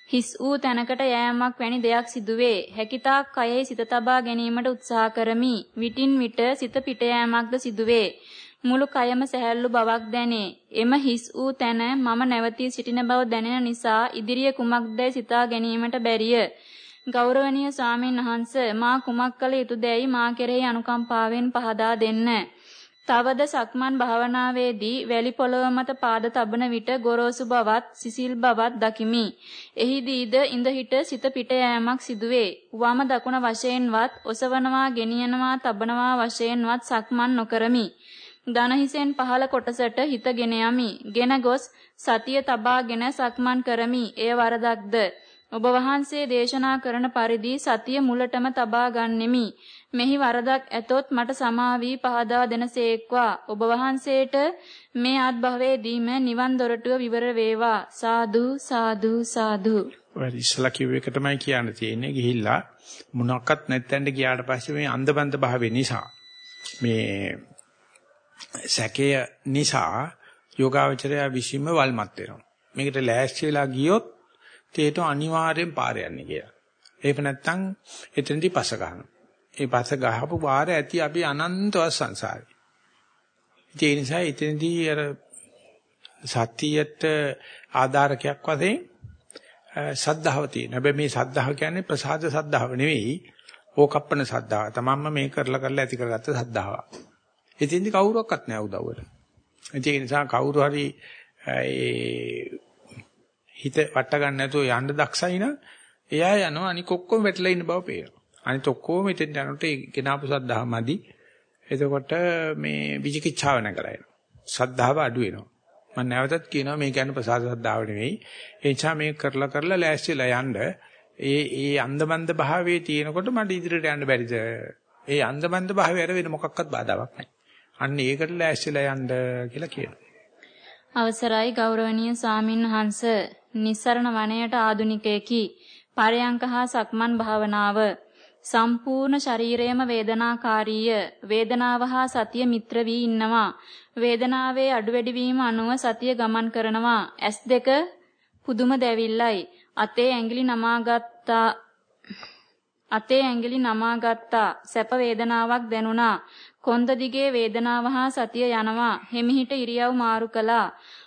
හිස් වූ තැනකට යෑමක් වැනි දෙයක් සිදුවේ. හැකිතාක් කයෙහි සිත තබා ගැනීමට උත්සාහ කරමි. විටින් විට සිත පිට යෑමක්ද සිදුවේ. මුළු කයම සැහැල්ලු බවක් දැනේ. එම හිස් වූ තැන මම නැවතී සිටින බව දැනෙන නිසා ඉදිරිය කුමක්දයි සිතා ගැනීමට බැරිය. ගෞරවනීය ස්වාමීන් වහන්ස මා කුමක් කළ යුතුදැයි මා කෙරෙහි අනුකම්පාවෙන් පහදා දෙන්න. තවද සක්මන් භාවනාවේදී වැලි පොළව මත පාද තබන විට ගොරෝසු බවත් සිසිල් බවත් දකිමි. එහිදීද ඉඳ හිට සිත පිට යෑමක් සිදුවේ. වම දකුණ වශයෙන්වත් ඔසවනවා ගෙනියනවා තබනවා වශයෙන්වත් සක්මන් නොකරමි. දන හිසෙන් පහළ කොටසට හිතගෙන යමි. ගෙන ගොස් සතිය තබාගෙන සක්මන් කරමි. එය වරදක්ද? ඔබ වහන්සේ දේශනා කරන පරිදි සතිය මුලටම තබා ගන්නෙමි. මෙහි වරදක් ඇතොත් මට සමාවී පහදා දෙනසේක්වා. ඔබ වහන්සේට මේ අත්භවයේදීම නිවන් දොරටුව විවර වේවා. සාදු සාදු සාදු. ඔය ඉස්සලා කිව්ව එක තමයි කියන්න තියෙන්නේ. ගිහිල්ලා මොනක්වත් නැත්තෙන්ට ගියාට පස්සේ මේ අන්ධබන්ද භාවය නිසා මේ සැකය නිසා යෝගාවචරය විසීම වල්මත් වෙනවා. මේකට ලෑස්ති වෙලා ගියොත් තේට අනිවාර්යෙන් පාර යන්නේ කියලා. ඒක නැත්තම් එතනදී පස ගන්නවා. ඒ පස ගහපු පාර ඇති අපි අනන්තව සංසාරේ. ඒ නිසා එතනදී අර සතියට ආධාරකයක් වශයෙන් සද්ධාව තියෙනවා. හැබැයි මේ සද්ධාව කියන්නේ ප්‍රසාද සද්ධාව නෙවෙයි. ඕකප්පන සද්ධාව. තමන්ම මේ කරලා කරලා ඇති කරගත්ත සද්ධාව. ඉතින්දි කවුරක්වත් නැහැ උදව්වට. ඒ නිසා කවුරු හරි ඒ හිත වට ගන්න නැතුව යන්න දක්ෂයි නම් එයා යනවා අනික ඔක්කොම වැටලා ඉන්න බව පේනවා. අනිත ඔක්කොම මෙතෙන් යනකොට ඒ ගෙනාපු සද්ධාමදි. එතකොට මේ විචිකිච්ඡාව නැකරයි. සද්ධාව අඩු වෙනවා. මම නැවතත් කියනවා මේ කියන්නේ ප්‍රසාද සද්ධාව නෙවෙයි. ඒ නිසා මේක කරලා කරලා ලෑස්තිලා යන්න ඒ ඒ අන්දමන්ද භාවයේ තියෙනකොට මට ඉදිරියට යන්න බැරිද? ඒ අන්දමන්ද භාවය ඇර වෙන මොකක්වත් බාධාවක් නැහැ. අන්න ඒකට ලෑස්තිලා යන්න කියලා කියනවා. අවසරයි ගෞරවනීය සාමින් වහන්ස නිස්සරණ වනයේට ආදුනිකයෙකි පරයන්ක හා සක්මන් භාවනාව සම්පූර්ණ ශරීරයම වේදනාකාරීය. වේදනාව හා සතිය මිත්‍ර වී ඉන්නවා. වේදනාවේ අඩු වැඩි වීම අනුව සතිය ගමන් කරනවා. S2 පුදුම දැවිල්ලයි. අතේ ඇඟිලි නමාගත්තා. අතේ ඇඟිලි නමාගත්තා. සැප වේදනාවක් දැනුණා. කොන්ද දිගේ වේදනාව හා සතිය යනවා. හිමිහිට ඉරියව් මාරු කළා.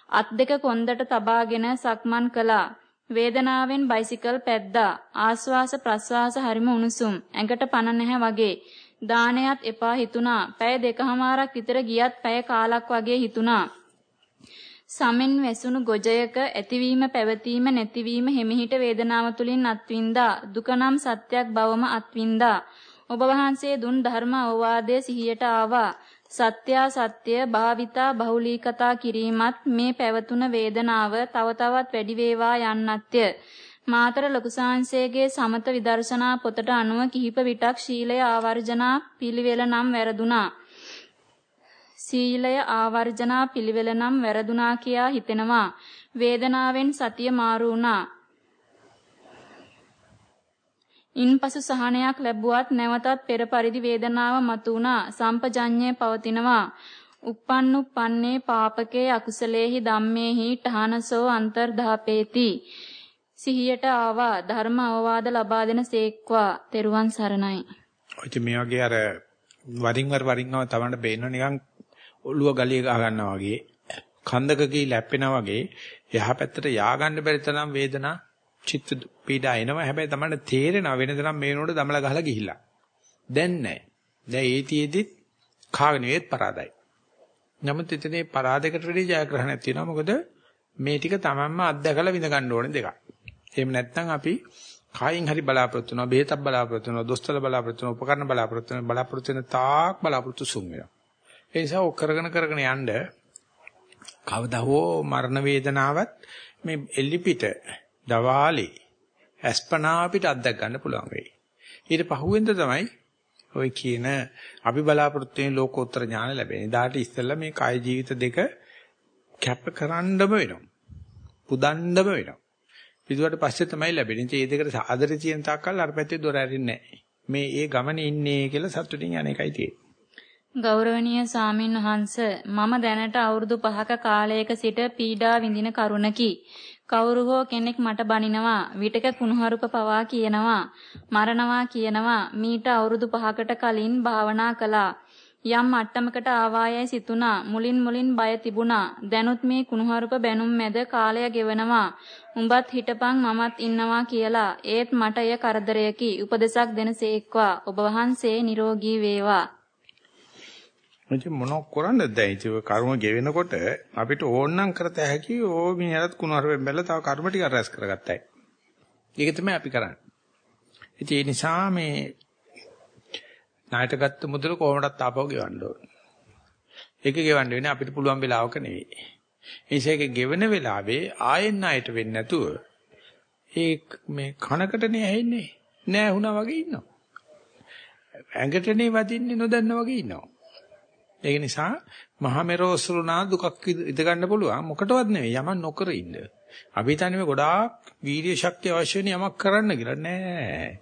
අත් දෙක කොන්දට තබාගෙන සක්මන් කළා. වේදනාවෙන් බයිසිකල් පැද්දා ආස්වාස ප්‍රස්වාස හරිම උණුසුම් ඇඟට පණ නැහැ වගේ දානයත් එපා හිතුණා. පැය දෙකහමාරක් විතර ගියත් පැය කාලක් වගේ හිතුණා. සමෙන් වැසුණු ගොජයක ඇතිවීම පැවතීම නැතිවීම හිමිහිට වේදනාව තුලින් අත්විඳා දුක නම් සත්‍යක් බවම අත්විඳා. ඔබ වහන්සේ දුන් ධර්ම අවවාදය සිහියට ආවා. සත්‍ය සත්‍ය භාවිතා බහුලීකතා කිරීමත් මේ පැවතුන වේදනාව තව තවත් වැඩි වේවා යන්නත්ය මාතර ලකුසාංශයේ සමත විදර්ශනා පොතට අනුව කිහිප විටක් ශීලය ආවර්ජනා පිළිවෙල නම් වැරදුනා සීලය ආවර්ජනා පිළිවෙල නම් වැරදුනා කියා හිතෙනවා. වේදනාවෙන් සතිය මාරු වුණා. ඉන්පසු සහනයක් ලැබුවත් නැවතත් පෙර පරිදි වේදනාව මතුණා. සම්පජඤ්ඤය පවතිනවා. uppannuppanne පාපකේ අකුසලේහි ධම්මේහි ඨානසෝ අන්තර්ධාපේති. සිහියට ආවා ධර්ම අවවාද ලබා දෙන සේක්වා. තෙරුවන් සරණයි. ඔය මේ වගේ අර වරින් වර වරින් වර තවන්න බේන නිකන් ඔළුව ගලිය ගහ ගන්නවා වගේ කන්දක කී ලැප්පෙනා වගේ යහපැත්තට යා ගන්න බැරි තරම් වේදනා චිත්ත පීඩා එනවා. හැබැයි තමයි තේරෙනවා වෙනතරම් මේනෝට දමලා ගහලා ගිහිල්ලා. දැන් නැහැ දැන් ඒතියෙදිත් කාගෙන ඒත් පරාදයි. නමුත් එතනේ පරාදයකට වැඩි ජයග්‍රහණයක් තියෙනවා. මොකද මේ ටික තමන්ම අත්දැකලා විඳ ගන්න ඕනේ දෙකක්. එහෙම නැත්නම් අපි කායින් හරි බලාපොරොත්තු වෙනවා බෙහෙතක් බලාපොරොත්තු වෙනවා දොස්තර බලාපොරොත්තු වෙනවා උපකරණ බලාපොරොත්තු වෙනවා බලාපොරොත්තු වෙන තාක් බලාපොරොත්තු සුන් වෙනවා. ඒ නිසා ඔක් කරගෙන කරගෙන යන්න කවදා හෝ මරණ වේදනාවත් මේ එල්ලි පිට දවාලේ අස්පනා පිට අත්දැක ගන්න පුළුවන් වෙයි. ඊට පහුවෙන්ද තමයි ඔය කියන අපි බලාපොරොත්තු වෙන ලෝකෝත්තර ඥාන ලැබෙන්නේ. ඊදාට ඉස්සෙල්ලා මේ කාය ජීවිත දෙක කැප කරන්නම වෙනවා. පුදන්නම වෙනවා. පිටුවට පස්සේ තමයි ලැබෙන්නේ. ඒ දෙකට ආදරේ තියෙන තාක්කල් අර පැත්තේ දොර ඇරින්නේ නැහැ. මේ ඒ ගමනේ ඉන්නේ කියලා සතුටින් යන එකයි තියෙන්නේ. ගෞරවනීය සාමින් වහන්ස මම දැනට අවුරුදු 5ක කාලයක සිට පීඩා විඳින කරුණකි. කවුරු හෝ කෙනෙක් මට බනිනවා විටක කුණුහරුප පවා කියනවා මරණවා කියනවා මීට අවුරුදු 5කට කලින් භාවනා කළා. යම් මට්ටමකට ආවායයි සිතුණා මුලින් මුලින් බය තිබුණා. දැනුත් මේ කුණුහරුප බැනුම් මැද කාලය ගෙවනවා. උඹත් හිටපන් මමත් ඉන්නවා කියලා. ඒත් මට එය කරදරයකි. උපදෙසක් දෙනසේක්වා ඔබ වහන්සේ නිරෝගී වේවා. ඉතින් මොනක් කරන්නද දැන් ඉතින් ඔය කර්ම ගෙවෙනකොට අපිට ඕනනම් කරත හැකි ඕ මිනිහරත් කුණාරෙන් බැලලා තව කර්ම ටික රැස් කරගත්තයි. ඒක තමයි අපි කරන්නේ. ඉතින් ඒ නිසා මේ ණයට ගත්ත මුදල කොහොමදත් ආපහු ගෙවන්න ඕන. ඒක ගෙවන්න වෙන්නේ අපිට පුළුවන් වෙලාවක නෙවෙයි. ඒ නිසා ඒක ගෙවෙන වෙලාවේ ආයෙත් ණයට වෙන්නේ නැතුව ඒ මේ කනකටනේ ඇහෙන්නේ. නෑ වුණා වගේ ඉන්නවා. ඇඟටනේ වදින්නේ නොදන්න වගේ ඉන්නවා. ඒක නිසා මහා මෙරොස්රුණා දුකක් ඉද ගන්න පුළුවන් මොකටවත් නෙවෙයි යමක් නොකර ඉන්න. අපි හිතන්නේ ගොඩාක් වීර්ය ශක්තිය අවශ්‍ය වෙන යමක් කරන්න කියලා නෑ.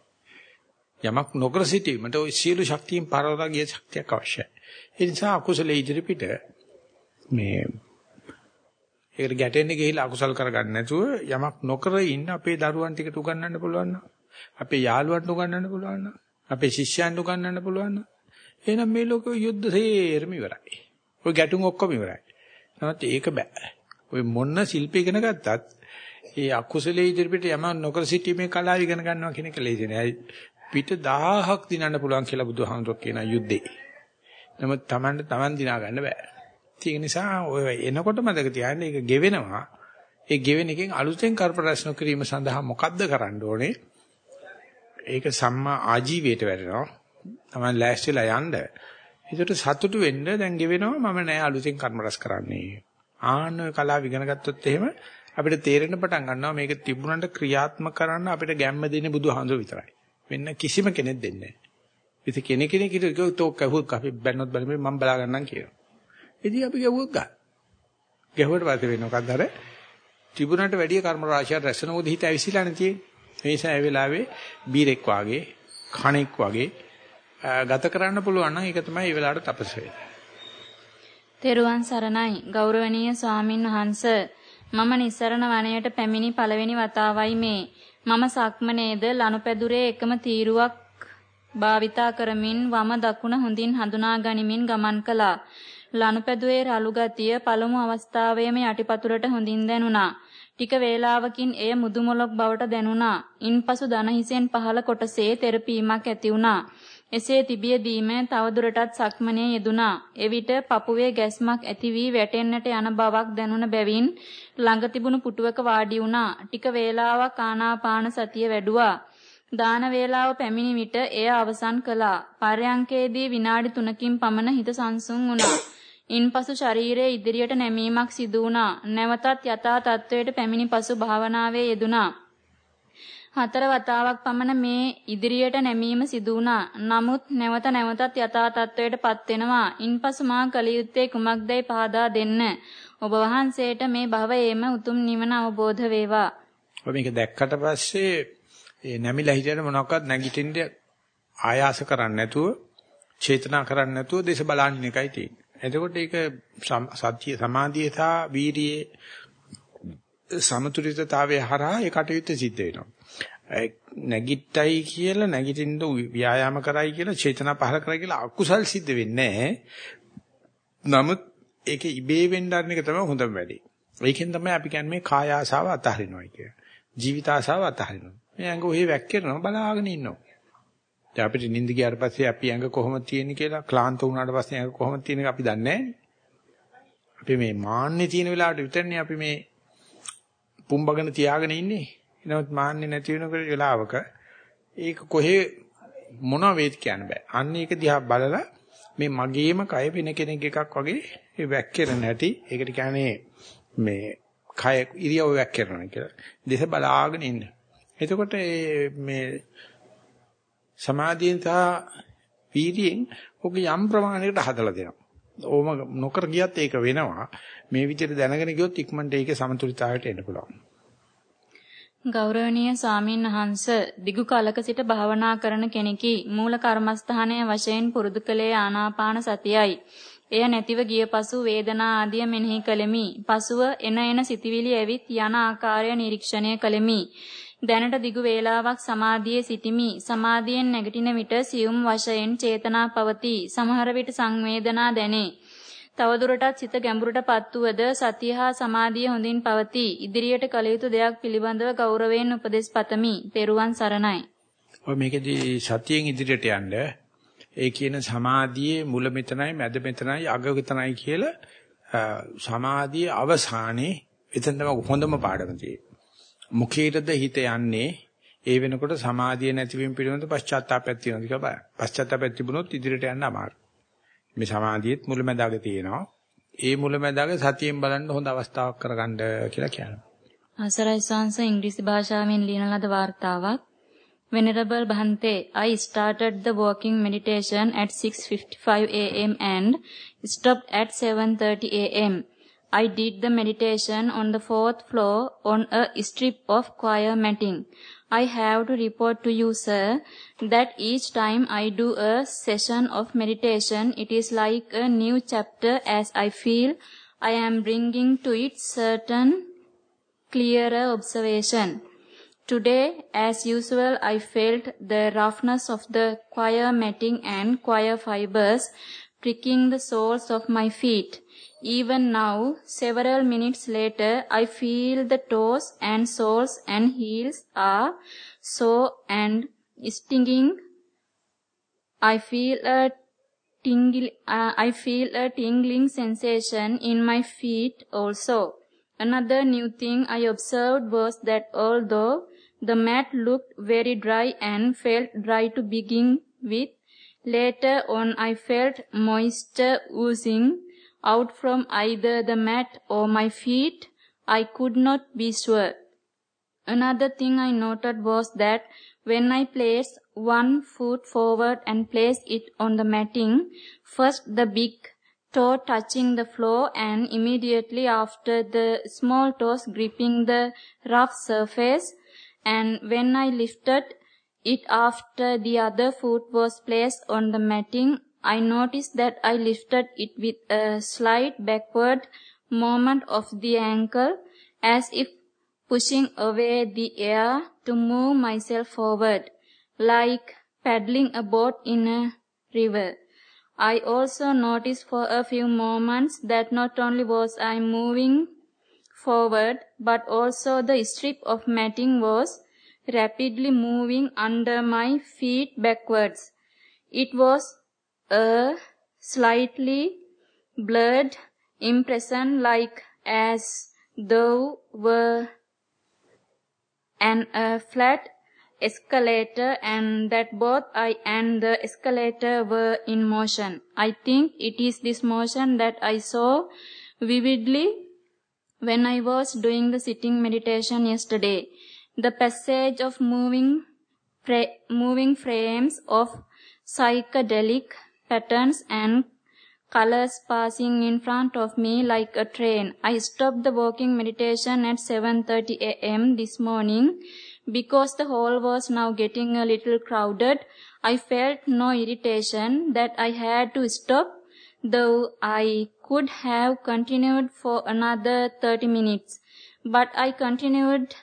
යමක් නොකර සිටීමට ওই සියලු ශක්තියින් පරවලා ගිය ශක්තියක් අවශ්‍යයි. ඒ නිසා අකුසල ඉදිරි පිට මේ ඒකට ගැටෙන්න ගිහිල්ලා අකුසල් කරගන්න නැතුව යමක් නොකර ඉන්න අපේ දරුවන් ටිකට උගන්වන්න පුළුවන් නම් අපේ යාළුවන්ට උගන්වන්න පුළුවන් නම් අපේ ශිෂ්‍යයන්ට උගන්වන්න පුළුවන් නම් එහෙනම් මේ ලෝකෙ යුද්ධ සේරම ඉවරයි. ඔය ගැටුම් ඔක්කොම ඉවරයි. නමුත් ඒක බෑ. ඔය මොන ශිල්ප ඉගෙන ගත්තත් ඒ අකුසලයේ ඉදිරියට යම නොකර සිටීමේ කලාව ඉගෙන ගන්නවා කියන එක ලේසි නෑ. පිට 1000ක් දිනන්න පුළුවන් කියලා බුදුහාමුදුරුවෝ කියන යුද්ධේ. නමුත් Tamanne Taman දිනා ගන්න බෑ. ඒක නිසා ඔය එනකොට මතක තියාගන්න ඒක ගෙවෙනවා. ඒ ගෙවෙන එකෙන් අලුතෙන් කර්ම රැස් නොකිරීම සඳහා මොකද්ද කරන්න ඕනේ? ඒක සම්මා ආජීවයට වැටෙනවා. තමයි ලෑස්තිලා යන්න. ඒකට සතුටු වෙන්න දැන් ගෙවෙනවා මම නෑ අලුතෙන් කර්ම රැස් කරන්නේ. ආන්න කලාව ඉගෙන ගත්තොත් එහෙම අපිට තේරෙන්න පටන් ගන්නවා මේක තිබුණාට ක්‍රියාත්මක කරන්න අපිට ගැම්ම දෙන්නේ බුදුහාමුදුර විතරයි. වෙන කිසිම කෙනෙක් දෙන්නේ නැහැ. ඉතින් කෙනෙක් කෙනෙක් කිව්වොත් තෝ කවුරුත් අපි බැන්නොත් බලමු මම බලා ගන්නම් කියනවා. ඉතින් අපි ගැව්වොත් ගන්න. ගැහුවට පස්සේ වෙන මොකක්ද අර තිබුණාට වැඩිය කර්ම රාශියක් රැස්වෙන මොකද හිත ඇවිසිලානේ තියෙන්නේ. මේ නිසා ඒ වෙලාවේ බීරෙක් වාගේ කණෙක් වාගේ ගත කරන්න පුළුවන් නම් ඒක තමයි ඒ වෙලාවට තපස් වෙන්නේ. තෙරුවන් සරණයි ගෞරවනීය ස්වාමින් වහන්සේ මම නිස්සරණ වනයේට පැමිණි පළවෙනි වතාවයි මේ. මම සක්මනේද ලනුපැදුරේ එකම තීරුවක් භාවිතා කරමින් වම දකුණ හොඳින් හඳුනා ගනිමින් ගමන් කළා. ලනුපැදුවේ රළු ගතිය පළමු අවස්ථාවේම යටිපතුලට හොඳින් දැනුණා. ටික වේලාවකින් එය මුදුමොලක් බවට දැනුණා. ඉන්පසු දන හිසෙන් පහළ කොටසේ තෙරපීමක් ඇති වුණා. එසේ තිබියදීම තවදුරටත් සක්මනේ යෙදුනා. එවිට පපුවේ ගැස්මක් ඇති වී වැටෙන්නට යන බවක් දැනුණ බැවින් ළඟ තිබුණු පුටුවක වාඩි වුණා. ටික වේලාවක් ආනාපාන සතිය වැඩුවා. දාන වේලාව පැමිණි විට එය අවසන් කළා. පර්යංකේදී විනාඩි 3කින් පමණ හිත සංසුන් වුණා. ඉන්පසු ශරීරයේ ඉදිරියට නැමීමක් සිදු වුණා. නැවතත් යථා තත්වයට පැමිණි පසු භාවනාවේ යෙදුණා. හතර වතාවක් පමණ මේ ඉදිරියට නැමීම සිදු වුණා. නමුත් නැවත නැවතත් යථා තත්වයටපත් වෙනවා. ඉන්පසු මා කල යුත්තේ කුමක්දයි පහදා දෙන්න. ඔබ වහන්සේට මේ භවයේම උතුම් නිවන අවබෝධ වේවා. ඔබ මේක දැක්කට පස්සේ ඒ නැමිලා හිටියට මොනවක්වත් නැගිටින්න ආයාස කරන්නේ නැතුව, චේතනා කරන්නේ නැතුව දේශ බලන්න එකයි තියෙන්නේ. එතකොට ඒක සත්‍ය සමාධිය සහ වීරියේ සමතුලිතතාවයේ හරහා ඒ කටයුත්ත සිද්ධ වෙනවා. නැගිට්ටයි කියලා නැගිටින්න ව්‍යායාම කරයි කියලා චේතනා පහල කරයි කියලා අකුසල් සිද්ධ වෙන්නේ නමුත් ඒක ඉබේ වෙන්න අරන එක තමයි හොඳම වැඩේ. ඒකෙන් තමයි අපි කියන්නේ මේ කාය ආසාව අතහරිනවා කිය. ජීවිත ආසාව අතහරිනවා. මේ ඇඟ ඔහේ වැක්කිරනවා බලාගෙන ඉන්නවා. දැන් අපිට නිින්ද ගියාට පස්සේ අපි ඇඟ කොහොමද තියෙන්නේ කියලා ක්ලාන්ත වුණාට පස්සේ ඇඟ කොහොමද තියෙන එක අපි දන්නේ නැහැ. අපි මේ මාන්නේ තියෙන වෙලාවට විතරනේ අපි මේ පුම්බගෙන තියාගෙන ඉන්නේ. නමුත් මාන්නේ නැති වෙනකොට වෙලාවක ඒක කොහේ මොන වේද කියන්න බෑ. අන්න ඒක දිහා බලලා මේ මගේම කය වෙන කෙනෙක් එකක් වගේ ඒ වැක්කිරෙන හැටි ඒකට කියන්නේ මේ කය ඉරියව් වැක්කිරනවා කියලා. දෙස බලාගෙන ඉන්න. එතකොට මේ සමාධියෙන් සහ වීර්යයෙන් ඔක යම් ප්‍රමාණයකට හදලා දෙනවා. ඕම නොකර ගියත් ඒක වෙනවා. මේ විදිහට දැනගෙන ගියොත් ඉක්මනට ඒකේ සමතුලිතතාවයට එන්න පුළුවන්. ගෞරවනීය සාමින් වහන්ස දිගු කලක සිට භාවනා කරන කෙනෙකි මූල කර්මස්ථානයේ වශයෙන් පුරුදු කළේ ආනාපාන සතියයි. එය නැතිව ගිය පසු වේදනා ආදිය මෙනෙහි කළෙමි. පසුව එන එන සිතිවිලි ඇවිත් යන ආකාරය නිරීක්ෂණය කළෙමි. දැනට දිගු වේලාවක් සමාධියේ සිටිමි. සමාධියෙන් නැගිටින විට සියුම් වශයෙන් චේතනා පවතී. සමහර විට සංවේදනා දැනේ. තවදුරටත් සිත ගැඹුරටපත් වූද සතිය හා සමාධිය හොඳින් පවතී. ඉදිරියට කළ යුතු දෙයක් පිළිබඳව ගෞරවයෙන් උපදෙස් පතමි. තෙරුවන් සරණයි. ඔය මේකදී සතියෙන් ඉදිරියට යන්න ඒ කියන සමාධියේ මුල මෙතනයි මැද මෙතනයි අග මෙතනයි කියලා සමාධියේ අවසානයේ එතන තමයි හොඳම පාඩම තියෙන්නේ. මුඛේටද හිත යන්නේ ඒ වෙනකොට සමාධිය නැතිවීම පිළිබඳ පශ්චාත්තාපයක් තියෙනවා කියලා බලන්න. පශ්චාත්තාපයක් තිබුණොත් ඉදිරියට යන්න අමාරුයි. මේ සමාධියෙත් මුලැමැදාග තියෙනවා. ඒ මුලැමැදාග සතියෙන් බලන්න හොඳ අවස්ථාවක් කරගන්න කියලා කියනවා. අසරයි සංස ඉංග්‍රීසි භාෂාවෙන් ලියන ලද වාර්තාවක් Venerable Bhante, I started the walking meditation at 6:55 a.m. and stopped at 7:30 a.m. I did the meditation on the fourth floor on a strip of choir matting. I have to report to you, sir, that each time I do a session of meditation, it is like a new chapter as I feel I am bringing to it certain clearer observation. Today, as usual, I felt the roughness of the choir matting and choir fibers pricking the soles of my feet. Even now, several minutes later, I feel the toes and soles and heels are sore and stinging. I feel a tingle, uh, I feel a tingling sensation in my feet also. Another new thing I observed was that although the mat looked very dry and felt dry to begin with, later on I felt moisture oozing out from either the mat or my feet. I could not be sure. Another thing I noted was that when I placed one foot forward and placed it on the matting, first the big toe touching the floor and immediately after the small toes gripping the rough surface and when I lifted it after the other foot was placed on the matting, I noticed that I lifted it with a slight backward movement of the ankle as if pushing away the air to move myself forward, like paddling a boat in a river. I also noticed for a few moments that not only was I moving forward, but also the strip of matting was rapidly moving under my feet backwards. It was a slightly blurred impression like as though were an a flat escalator and that both I and the escalator were in motion. I think it is this motion that I saw vividly when I was doing the sitting meditation yesterday. The passage of moving, fra- moving frames of psychedelic patterns and colors passing in front of me like a train. I stopped the walking meditation at 7:30 a.m. this morning because the hall was now getting a little crowded, I felt no irritation that I had to stop, though I could have continued for another 30 minutes. But I continued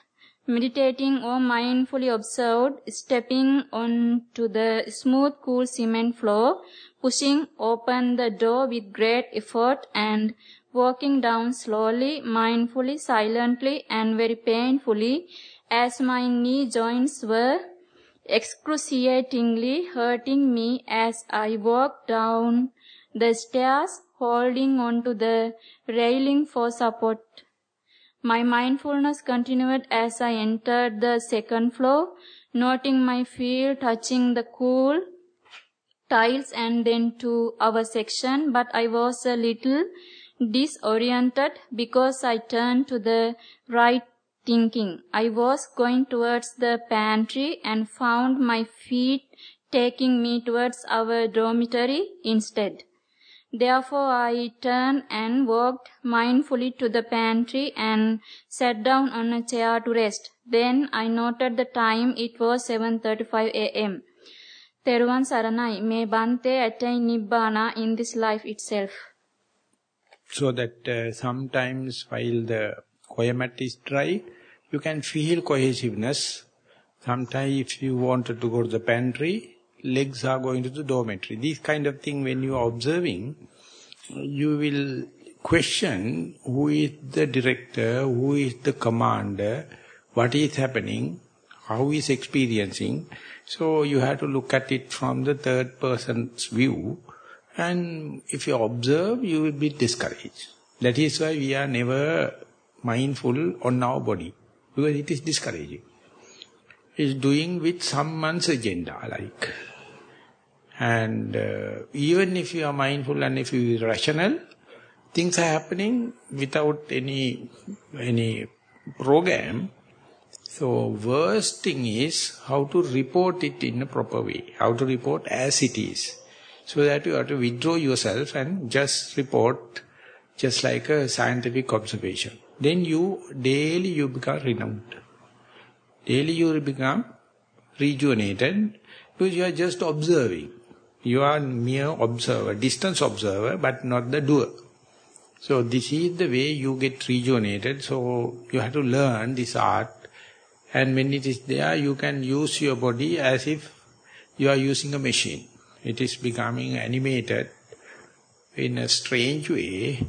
meditating or mindfully observed, stepping onto the smooth, cool cement floor, pushing open the door with great effort and walking down slowly, mindfully, silently, and very painfully as my knee joints were excruciatingly hurting me as I walked down the stairs holding onto the railing for support. My mindfulness continued as I entered the second floor, noting my feet touching the cool tiles and then to our section, but I was a little disoriented because I turned to the right thinking. I was going towards the pantry and found my feet taking me towards our dormitory instead. Therefore, I turned and walked mindfully to the pantry and sat down on a chair to rest. Then I noted the time. It was 7:35 a.m. Teruvan Saranai, may Bhante attain Nibbana in this life itself. So that uh, sometimes while the koyamat is dry, you can feel cohesiveness. Sometimes if you wanted to go to the pantry, legs are going to the dormitory. This kind of thing when you are observing, you will question who is the director, who is the commander, what is happening, how is experiencing. So you have to look at it from the third person's view. And if you observe, you will be discouraged. That is why we are never mindful on our body because it is discouraging. It's doing with someone's agenda, like. And uh, even if you are mindful and if you are rational, things are happening without any any program. So worst thing is how to report it in a proper way, how to report as it is. So that you have to withdraw yourself and just report just like a scientific observation. Then you, daily you become renowned. Daily you become rejuvenated because you are just observing. You are mere observer, distance observer, but not the doer. So this is the way you get rejuvenated. So you have to learn this art. And when it is there, you can use your body as if you are using a machine. It is becoming animated in a strange way.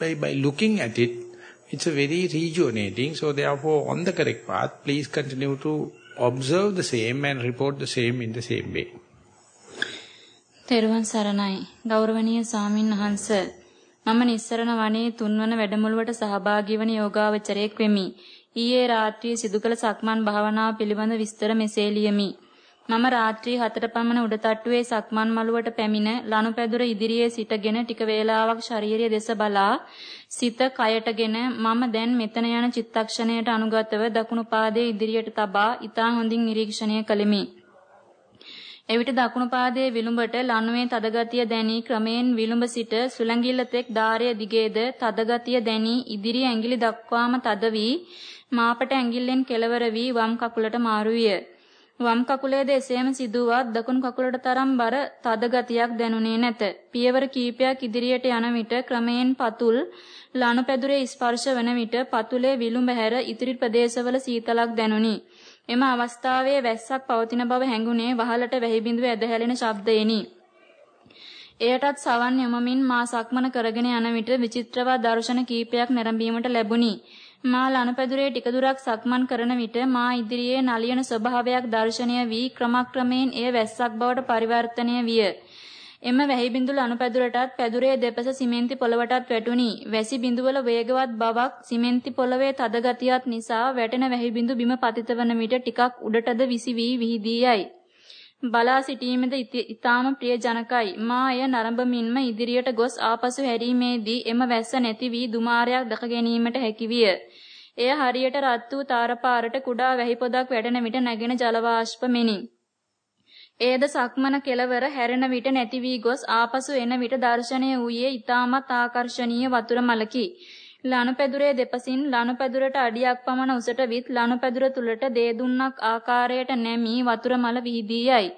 By, by looking at it, it's a very rejuvenating. So therefore, on the correct path, please continue to observe the same and report the same in the same way. තෙරුවන් සරණයි ගෞරවනීය සාමින් වහන්ස මම නිස්සරණ වනයේ තුන්වන වැඩමුළුවට සහභාගී වන යෝගාවචරයෙක් වෙමි. ඊයේ රාත්‍රියේ සිදු කළ සක්මන් භාවනාව පිළිබඳ විස්තර මෙසේ ලියමි. මම රාත්‍රී 4ට පමණ උඩ තට්ටුවේ සක්මන් මළුවට පැමිණ ලනුපැදුර ඉදිරියේ සිටගෙන ටික වේලාවක් ශාරීරිය දෙස බලා සිත කයටගෙන මම දැන් මෙතන යන චිත්තක්ෂණයට අනුගතව දකුණු පාදයේ ඉදිරියට තබා ඊතා හොඳින් නිරීක්ෂණය කළෙමි. එවිට දකුණු පාදයේ විලුඹට ලණුවේ තදගතිය දැනි ක්‍රමයෙන් විලුඹ සිට සුළඟිල්ල තෙක් ධාරය දිගේද තදගතිය දැනි ඉදිරි ඇඟිලි දක්වාම තද වී මාපට ඇඟිල්ලෙන් කෙලවර වී වම් කකුලට මාරු විය. වම් කකුලේද එසේම සිදුවත් දකුණු කකුලට තරම් බර තද ගතියක් දැනුනේ නැත. පියවර කීපයක් ඉදිරියට යන විට ක්‍රමයෙන් පතුල් ලනුපැදුරේ ස්පර්ශ වන විට පතුලේ විලුඹ හැර ඉතිරි ප්‍රදේශවල සීතලක් දැනුනි. එම අවස්ථාවේ වැස්සක් පවතින බව හැඟුණේ වහලට වැහි බිඳුව ඇදහැලෙන ශබ්දයෙනි. එයටත් සවන් යමමින් මා සක්මන කරගෙන යන විට විචිත්‍රවත් දර්ශන කීපයක් නැරඹීමට ලැබුණි. මා ලනපැදුරේ ටික දුරක් සක්මන් කරන විට මා ඉදිරියේ නලියන ස්වභාවයක් දැర్శණය වී ක්‍රමක්‍රමයෙන් එය වැස්සක් බවට පරිවර්තනය විය. එම වැහි බිඳුල අනුපැදුරටත් පැදුරේ දෙපස සිමෙන්ති පොළවටත් වැටුණි. වැසි බිඳුවල වේගවත් බවක් සිමෙන්ති පොළවේ තද ගතියත් නිසා වැටෙන වැහි බිඳු බිම පතිත වන විට ටිකක් උඩටද විසි වී විහිදී යයි. බලා සිටීමේද ඊටාම ප්‍රියජනකයි. මා එය නරඹමින්ම ඉදිරියට ගොස් ආපසු හැරීමේදී එම වැස්ස නැති වී දුමාරයක් දක ගැනීමට හැකි විය. එය හරියට රත් වූ තාරපාරට කුඩා වැහි පොදක් වැටෙන විට නැගෙන ජල වාෂ්ප මෙනි. එයද සක්මන කෙලවර හැරෙන විට නැති වී ගොස් ආපසු එන විට දර්ශනය වූයේ ඊටමත් ආකර්ශනීය වතුර මලකි. ලනුපැදුරේ දෙපසින් ලනුපැදුරට අඩියක් පමණ උසට විත් ලනුපැදුර තුලට දේදුන්නක් ආකාරයට නැමී වතුර මල විහිදී යයි.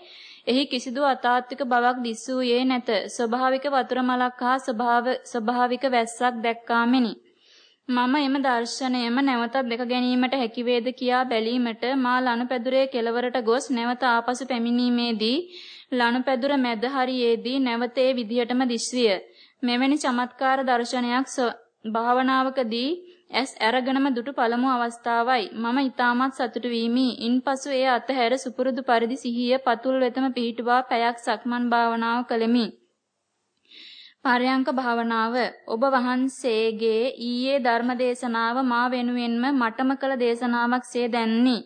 එහි කිසිදු අතාත්වික බවක් දිස්සූයේ නැත. ස්වභාවික වතුර මලක් හා ස්වභාවික වැස්සක් දැක්කාමෙනි. මම එම දර්ශනයම නැවතත් දැක ගැනීමට හැකි වේද කියා බැලීමට මා ලනුපැදුරේ කෙළවරට ගොස් නැවත ආපසු පැමිණීමේදී ලනුපැදුර මැද හරියේදී නැවත ඒ විදිහටම දිස්විය. මෙවැනි චමත්කාර දර්ශනයක් භාවනාවකදී ඇස් අරගෙනම දුටු පළමු අවස්ථාවයි. මම ඊටමත් සතුටු වීමි. ඉන්පසු එය අතහැර සුපුරුදු පරිදි සිහිය පතුල් වෙතම පිහිටුවා පැයක් සක්මන් භාවනාව කළෙමි. පරයන්ක භාවනාව ඔබ වහන්සේගේ ඊයේ ධර්ම දේශනාව මා වෙනුවෙන්ම මටම කළ දේශනාවක්සේ දැන්නි.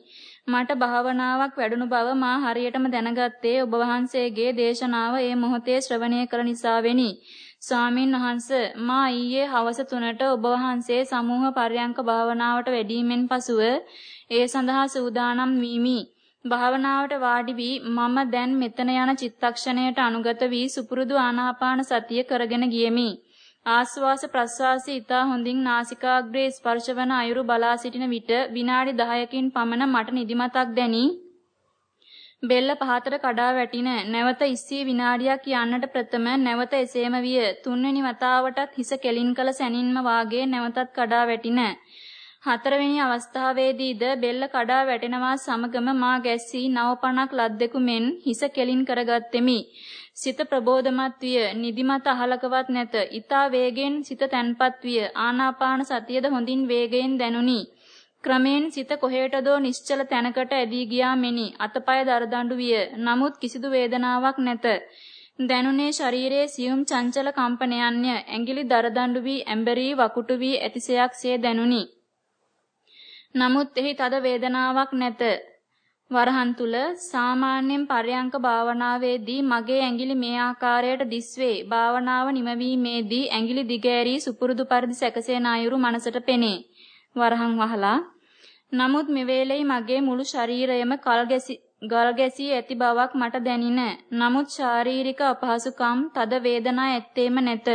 මට භාවනාවක් වැඩුණු බව මා හරියටම දැනගත්තේ ඔබ වහන්සේගේ දේශනාව ඒ මොහොතේ ශ්‍රවණය කළ නිසා වෙනි. ස්වාමින් වහන්ස මා ඊයේ හවස 3ට ඔබ වහන්සේ සමූහ පරයන්ක භාවනාවට වැඩීමෙන් පසුව ඒ සඳහා සූදානම් වීමි. භාවනාවට වාඩි වී මම දැන් මෙතන යන චිත්තක්ෂණයට අනුගත වී සුපුරුදු ආනාපාන සතිය කරගෙන ගියෙමි. ආස්වාස ප්‍රස්වාසී ඊතා හොඳින් නාසිකාග්‍රේ ස්පර්ශවන අයුරු බලා සිටින විට විනාඩි 10කින් පමණ මට නිදිමතක් දැනි. බෙල්ල පහතට කඩා වැටින නැවත ඉස්සී විනාඩියක් යන්නට ප්‍රථම නැවත එසේම විය. තුන්වෙනි වතාවටත් හිස කෙලින් කළ සැනින්ම වාගේ නැවතත් කඩා වැටින. හතරවෙනි අවස්ථාවේදීද බෙල්ල කඩා වැටෙනවා සමගම මා ගැස්සී නවපණක් ලද්දෙකු මෙන් හිස කෙලින් කරගත්ෙමි. සිත ප්‍රබෝධමත් විය, නිදිමත අහලකවත් නැත. ඊතා වේගෙන් සිත තැන්පත් විය. ආනාපාන සතියද හොඳින් වේගයෙන් දැනුනි. ක්‍රමෙන් සිත කොහෙටදෝ නිශ්චල තැනකට ඇදී ගියා මෙනි. අතපය දරදඬු විය. නමුත් කිසිදු වේදනාවක් නැත. දැනුනේ ශරීරයේ සියුම් චංචල කම්පනයන්ය. ඇඟිලි දරදඬු වී ඇඹරී වකුටු වී ඇතිසයක් දැනුනි. නමුත් එහි තද වේදනාවක් නැත. වරහන් තුල සාමාන්‍යයෙන් පරයන්ක භාවනාවේදී මගේ ඇඟිලි මේ ආකාරයට දිස්වේ. භාවනාව නිමවීමේදී ඇඟිලි දිගෑරී සුපුරුදු පරිදි සැකසෙන අයුරු මනසට පෙනේ. වරහන් වහලා. නමුත් මෙවේලෙයි මගේ මුළු ශරීරයම කල්ගැසි ගල් ගැසී ඇති බවක් මට දැනින. නමුත් ශාරීරික අපහසුකම් තද වේදනා ඇත්තේම නැත.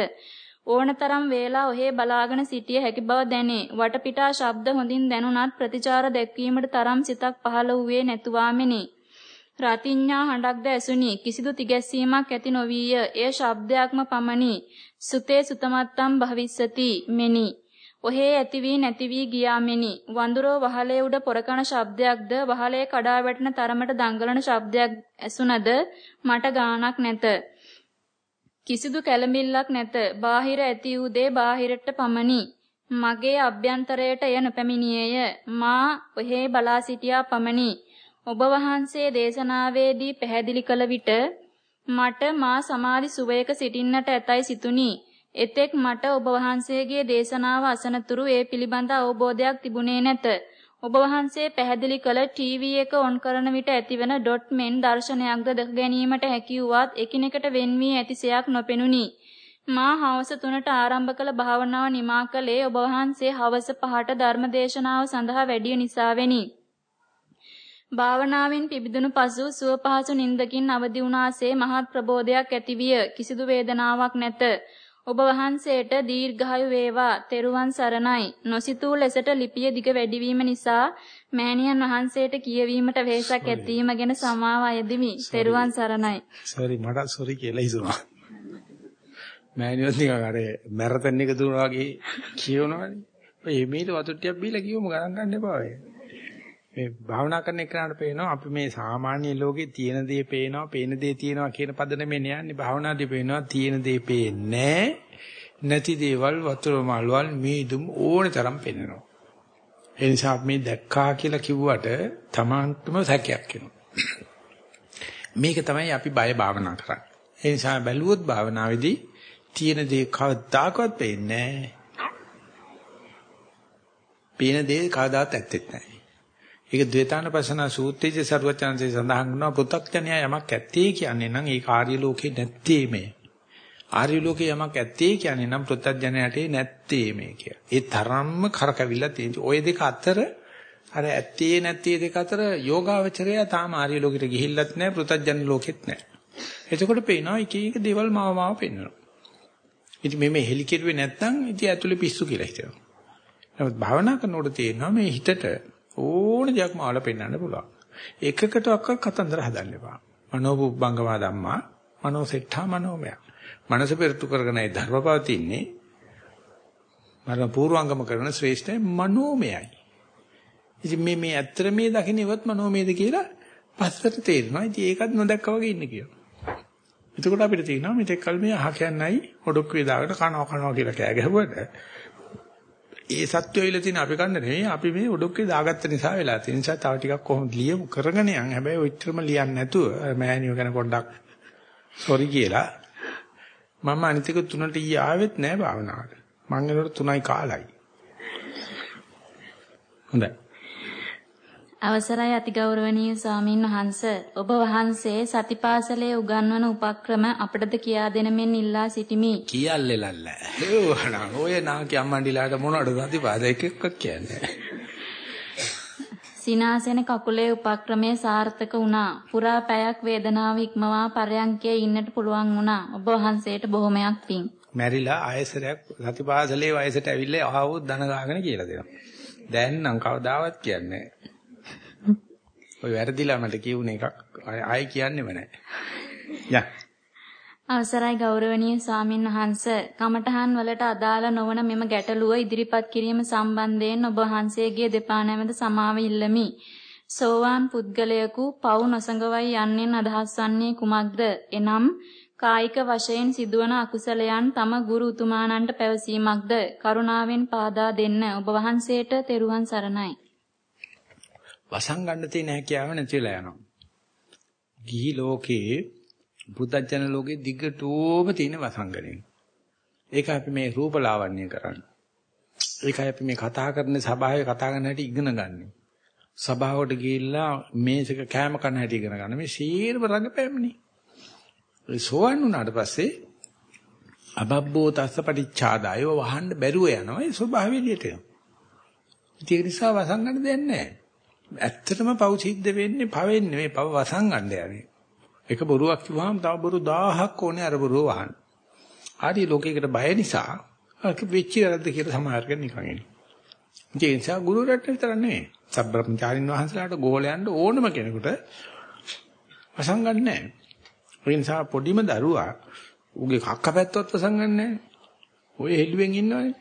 ඕනතරම් වේලා ඔහේ බලාගෙන සිටිය හැකි බව දැනේ. වටපිටා ශබ්ද හොඳින් දැනුණත් ප්‍රතිචාර දැක්වීමට තරම් සිතක් පහළ වූයේ නැතුවාමෙනි. රතිඤ්ඤා හඬක්ද ඇසුනි. කිසිදු තිගැස්සීමක් ඇති නොවිය. එය ශබ්දයක්ම පමණි. සුතේ සුතමත්තම් භවිස්සති මෙනි. ඔහේ ඇති වී නැති වී ගියා මෙනි. වඳුරෝ වහලේ උඩ පොරකන ශබ්දයක්ද වහලේ කඩා වැටෙන තරමට දඟලන ශබ්දයක් ඇසුනද මට ගාණක් නැත. කිසිදු කැළඹිල්ලක් නැත. බාහිර ඇති වූ දේ බාහිරට පමණි. මගේ අභ්‍යන්තරයට එය නොපැමිණියේය. මා ඔහේ බලා සිටියා පමණි. ඔබ වහන්සේ දේශනාවේදී පැහැදිලි කළ විට මට මා සමාධි සුවයක සිටින්නට ඇතයි සිතුනි. එතෙක් මට ඔබ වහන්සේගේ දේශනාව අසනතුරු ඒ පිළිබඳ අවබෝධයක් තිබුණේ නැත. ඔබ වහන්සේ පැහැදිලි කළ ටීවී එක ඔන් කරන විට ඇතිවන ඩොට් මෙන් දර්ශනයක්ද දැක ගැනීමට හැකි වුවත් එකිනෙකට වෙන් වී ඇතිසයක් නොපෙනුනි. මා හවස 3ට ආරම්භ කළ භාවනාව නිමා කළේ ඔබ වහන්සේ හවස 5ට ධර්ම දේශනාව සඳහා වැඩිය නිසාවෙනි. භාවනාවෙන් පිබිදුණු පසු සුව පහසු නින්දකින් අවදි වුණාසේ මහත් ප්‍රබෝධයක් ඇතිවිය. කිසිදු වේදනාවක් නැත. ඔබ වහන්සේට දීර්ඝායු වේවා. තෙරුවන් සරණයි. නොසිතූ ලෙසට ලිපිය දිග වැඩිවීම නිසා මෑණියන් වහන්සේට කියවීමට වෙහෙසක් ඇතිවීම ගැන සමාව අයදිමි. තෙරුවන් සරණයි. සෝරි මට සෝරි කියලා හිතුණා. මෑණියොත් නිකන් අර මැරතන් එක දුන්නා වගේ කියවනවනේ. ඔය මේක වතුට්ටියක් බීලා කියවම ගණන් ගන්න එපා ඔය. මේ භාවනා කරන එකට පේනවා අපි මේ සාමාන්‍ය ලෝකේ තියෙන දේ පේනවා, පේන දේ තියෙනවා කියන පදනමෙන් යන්නේ භාවනාදී පේනවා තියෙන දේ පේන්නේ නැති දේවල් වතුර මල්වල් මීදුම් ඕන තරම් පේනවා. ඒ නිසා මේ දැක්කා කියලා කිව්වට තමාන්ටම සැකයක් එනවා. මේක තමයි අපි බය භාවනා කරන්නේ. ඒ නිසා බැලුවොත් භාවනාවේදී තියෙන දේ කවදාකවත් පේන්නේ නැහැ. පේන දේ කවදාත් ඇත්තෙත් නැහැ. ඒක ද්වේතානපසන සූත්‍රයේ සරුවචාන්සේ සඳහන් කරනවා පෘථග්ජනයා යමක් ඇත්තේ කියන්නේ නම් ඒ කාර්ය ලෝකේ නැත්තේ මේ. ආර්ය ලෝකේ යමක් ඇත්තේ කියන්නේ නම් පෘථග්ජනයට නැත්තේ මේ කිය. ඒ තරම්ම කරකවිලා තියෙන. ওই දෙක අතර අර ඇත්තේ නැත්තේ දෙක අතර යෝගාවචරය තාම ආර්ය ලෝකෙට ගිහිල්ලත් නැහැ පෘථග්ජන ලෝකෙත් නැහැ. එතකොට පේනවා එක එක දේවල් මාව මාව පේනවා. ඉතින් මේ මේ හෙලි කෙරුවේ නැත්නම් ඉතින් ඇතුලේ පිස්සු කියලා හිතනවා. නමුත් භාවනා කරනකොට තේරෙනවා මේ හිතට ඕන දෙයක් මාවල පෙන්වන්න පුළුවන්. එකකට අක්ක කතන්දර හදන්න එපා. මනෝබුබ්බංගවා ධම්මා මනෝසෙට්ඨා මනෝමය. මනස පෙරතු කරගෙනයි ධර්ම පවතින්නේ. මරණ පූර්වංගම කරන ශ්‍රේෂ්ඨයි මනෝමයයි. ඉතින් මේ මේ ඇත්තට මේ දකින්නවත් මනෝමයද කියලා පස්සට තේරෙනවා. ඉතින් ඒකත් නොදැක්කා වගේ ඉන්න කියලා. එතකොට අපිට තියෙනවා මෙතෙක් කල මේ අහ කියන්නයි ඔඩොක් වේදාකට කනවා කනවා කියලා කෑ ගැහුවට ඒ සත්‍යය ඉල තියෙන අපි කන්න නෙමෙයි අපි මේ ඔඩොක්කේ දාගත්ත නිසා වෙලා තියෙන නිසා තව ටිකක් කොහොමද ලියමු? කරගෙන යන්. හැබැයි ඔච්චරම ලියන්නේ නැතුව මෑනියෝ ගැන පොඩ්ඩක් සෝරි කියලා. මම අනිතික තුනට ඊ ආවෙත් නෑ භාවනාවට. මං එනකොට 3යි කාලයි. හොඳයි. අවසරයි අතිගෞරවනීය ස්වාමින් වහන්ස ඔබ වහන්සේ සතිපාසලේ උගන්වන උපක්‍රම අපටද කියා දෙන මෙන් ඉල්ලා සිටිමි. කියල්ලෙලල්ල. ඒවනම් ඔය නාකි අම්මන්ඩිලාට මොනවද සතිපාද එක එකක් කියන්නේ. සිනාසෙන කකුලේ උපක්‍රමයේ සාර්ථක වුණා. පුරා පැයක් වේදනාව ඉක්මවා පරයන්කේ ඉන්නට පුළුවන් වුණා. ඔබ වහන්සේට බොහොමයක් පිං. මැරිලා ආයසරයක් සතිපාසලේ වයසට ඇවිල්ලා ආවොත් දන ගාගෙන කියලා දෙනවා. දැන් නම් කවදාවත් කියන්නේ නැහැ. ඔය වැරදිලා මට කියුණ එකක් ආයි කියන්නෙම නැහැ. යා. අවසරයි ගෞරවනීය ස්වාමින් වහන්ස කමඨහන් වලට අදාළ නොවන මෙම ගැටලුව ඉදිරිපත් කිරීම සම්බන්ධයෙන් ඔබ වහන්සේගේ දෙපා නැමෙද සමාව ඉල්ලමි. සෝවාන් පුද්ගලයෙකු පව් නොසඟවයි යන්නෙන් අදහස් වන්නේ කුමක්ද? එනම් කායික වශයෙන් සිදුවන අකුසලයන් තම ගුරු උතුමාණන්ට පැවසීමක්ද? කරුණාවෙන් පාදා දෙන්න ඔබ වහන්සේට තෙරුවන් සරණයි. වසංගන්න තියෙන හැකියාව නැතිලා යනවා. ගිහි ලෝකේ බුද්ධජන ලෝකේ දිගටම තියෙන වසංගනේ. ඒක අපි මේ රූපලාවන්‍ය කරන්නේ. ඒකයි අපි මේ කතා කරන සභාවේ කතා කරන හැටි ඉගෙන ගන්න. සභාවට ගිහිල්ලා මේසක කෑම කන හැටි ඉගෙන ගන්න. මේ සීරම රඟපෑමනේ. ඒ සෝවන් වුණාට පස්සේ අබබ්බෝ තස්ස පටිච්චාදාය වහන්න බැරුව යනවා. ඒ ස්වභාවය එළියට එනවා. ඒක නිසා වසංගන්න දෙයක් නැහැ. ඇත්තටම පව් සිද්ධ වෙන්නේ පවෙන්නේ මේ පව වසන් ගන්න යන්නේ. එක බොරුවක් කිව්වහම තව බොරු 1000ක් ඕනේ අර බොරුව වහන්න. ආදී ලෝකයකට බය නිසා අක වෙච්ච වැරද්ද කියලා සමහරකට නිකන් එන්නේ. ඒ නිසා ගුරු රැට විතර නෙවෙයි. සබ්‍රහ්මචාරින් වහන්සේලාට ගෝලයන්ට ඕනම කෙනෙකුට වසන් ගන්න නැහැ. ඒ නිසා පොඩිම දරුවා උගේ කක්ක පැත්තවත් වසන් ගන්න නැහැ. ඔය හෙළුවෙන් ඉන්නවනේ.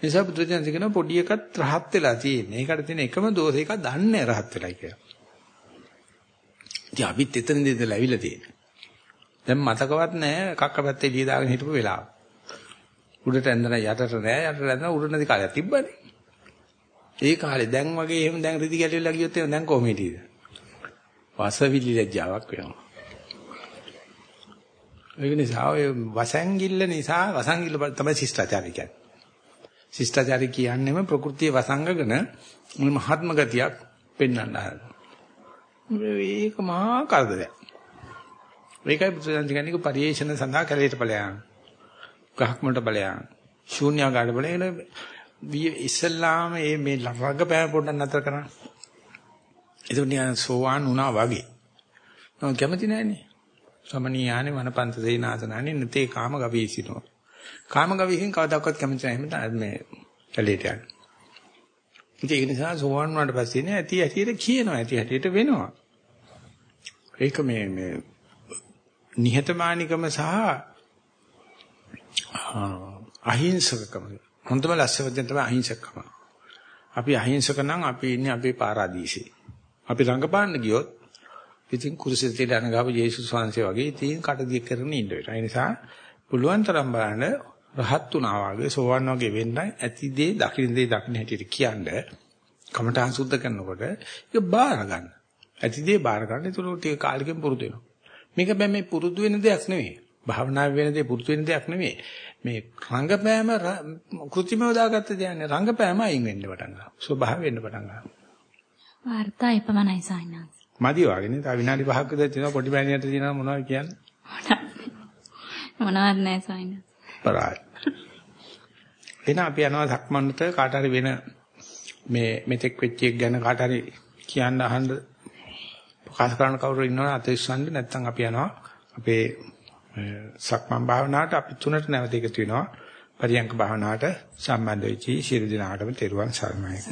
නිසා බුදුරජාණන් කියන පොඩි එකත් රහත් වෙලා තියෙන්නේ. ඒකට තියෙන එකම දෝෂය එක දන්නේ රහත් වෙලා කියලා. ඉතින් අපිත් එතනදී ඉඳලා ඇවිල්ලා තියෙන්නේ. දැන් මතකවත් නැහැ කක්ක පැත්තේ එළිය දාගෙන හිටපු වෙලාව. උඩට ඇඳන යටට නෑ යටට ඇඳන උඩ නැති කාලයක් තිබ්බනේ. ඒ කාලේ දැන් වගේ එහෙම දැන් රිදි ගැටෙලා ගියොත් එහෙම දැන් කොහොම හිටියද? වසවිලි ලැජ්ජාවක් වෙනවා. ඒක නිසා ඔය වසංගිල්ල නිසා වසංගිල්ල තමයි ශිෂ්ටාචාරය කියන්නේ. ශිෂ්ටාචාරය කියන්නේම ප්‍රകൃතිය වසංගගෙන මුල් මහත්ම ගතියක් පෙන්වන්න හදනවා. ඒක මහා කරදරයක්. මේකයි බුදුසසුන කියන්නේ පරිේශන සඳහා කැලේට ඵලයන්. ගහක්මට ඵලයන්. ශූන්‍යාකාර ඵලයන් ඉස්සල්ලාම මේ මේ රඟපෑම පොඩ්ඩක් නතර කරන්න. ඒක නිකන් සෝවාන් වුණා වගේ. මම කැමති නෑනේ. සමනීයානේ වනපන්ත සේනාසනානේ නතේ කාම ගවීසිනෝ. කාම ගවීසින් කවදාකවත් කැමති නැහැ එහෙම මේ කැලේට යන්න. ඒක නිසා සෝවාන් වුණාට පස්සේ නේ ඇති ඇතිට කියනවා ඇති ඇතිට වෙනවා. ඒක මේ මේ නිහතමානිකම සහ අහිංසකකම හොඳම ලස්සන තමයි අහිංසකකම. අපි අහිංසක නම් අපි ඉන්නේ අපේ පාරාදීසේ. අපි රංගපාන්න ගියොත් ඉතින් කුරුසෙ තියලා අනගාව යේසුස් වහන්සේ වගේ ඉතින් කටදිය කරගෙන ඉන්න වෙනවා. ඒ නිසා පුළුවන් තරම් බලන්න රහත් උනා වගේ සෝවන් වගේ වෙන්න ඇති දේ දකින්න දේ දකින්න හැටියට කියන්නේ කමඨාන් සුද්ධ කරනකොට ඒක බාර ගන්න. ඇති දේ බාර ගන්න. ඒක ටික කාලෙකින් පුරුදු වෙනවා. මේක බෑ මේ පුරුදු වෙන දෙයක් නෙවෙයි. භාවනාවේ වෙන දේ පුරුදු වෙන දෙයක් නෙවෙයි. මේ රංගපෑම කෘත්‍රිමව දාගත්ත දෙයක් නේ. රංගපෑම අයින් වෙන්න පටන් ගන්නවා. ස්වභාව වෙන්න පටන් ගන්නවා. වාර්තා එපමණයි සායනාස්. මදි වගේ නේ. තව විනාඩි 5ක විතර තියෙනවා පොඩි බෑනියට තියෙනවා මොනවද කියන්නේ? මොනවත් නැහැ සායනාස්. පරායි. එන අපි යනවා සක්මන්ට. කාට හරි වෙන මේ මෙතෙක් වෙච්ච එක ගැන කාට හරි කියන්න අහන්න. ප්‍රකාශ කරන්න කවුරු ඉන්නවද? අතීස්සන්න නැත්නම් අපි යනවා අපේ සක්මන් භාවනාවට. අපි තුනට නැවත එකතු වෙනවා. පරියංක භාවනාවට සම්බන්ධ වෙච්චි ශිරු දිනාටම තෙරුවන් සරණයි.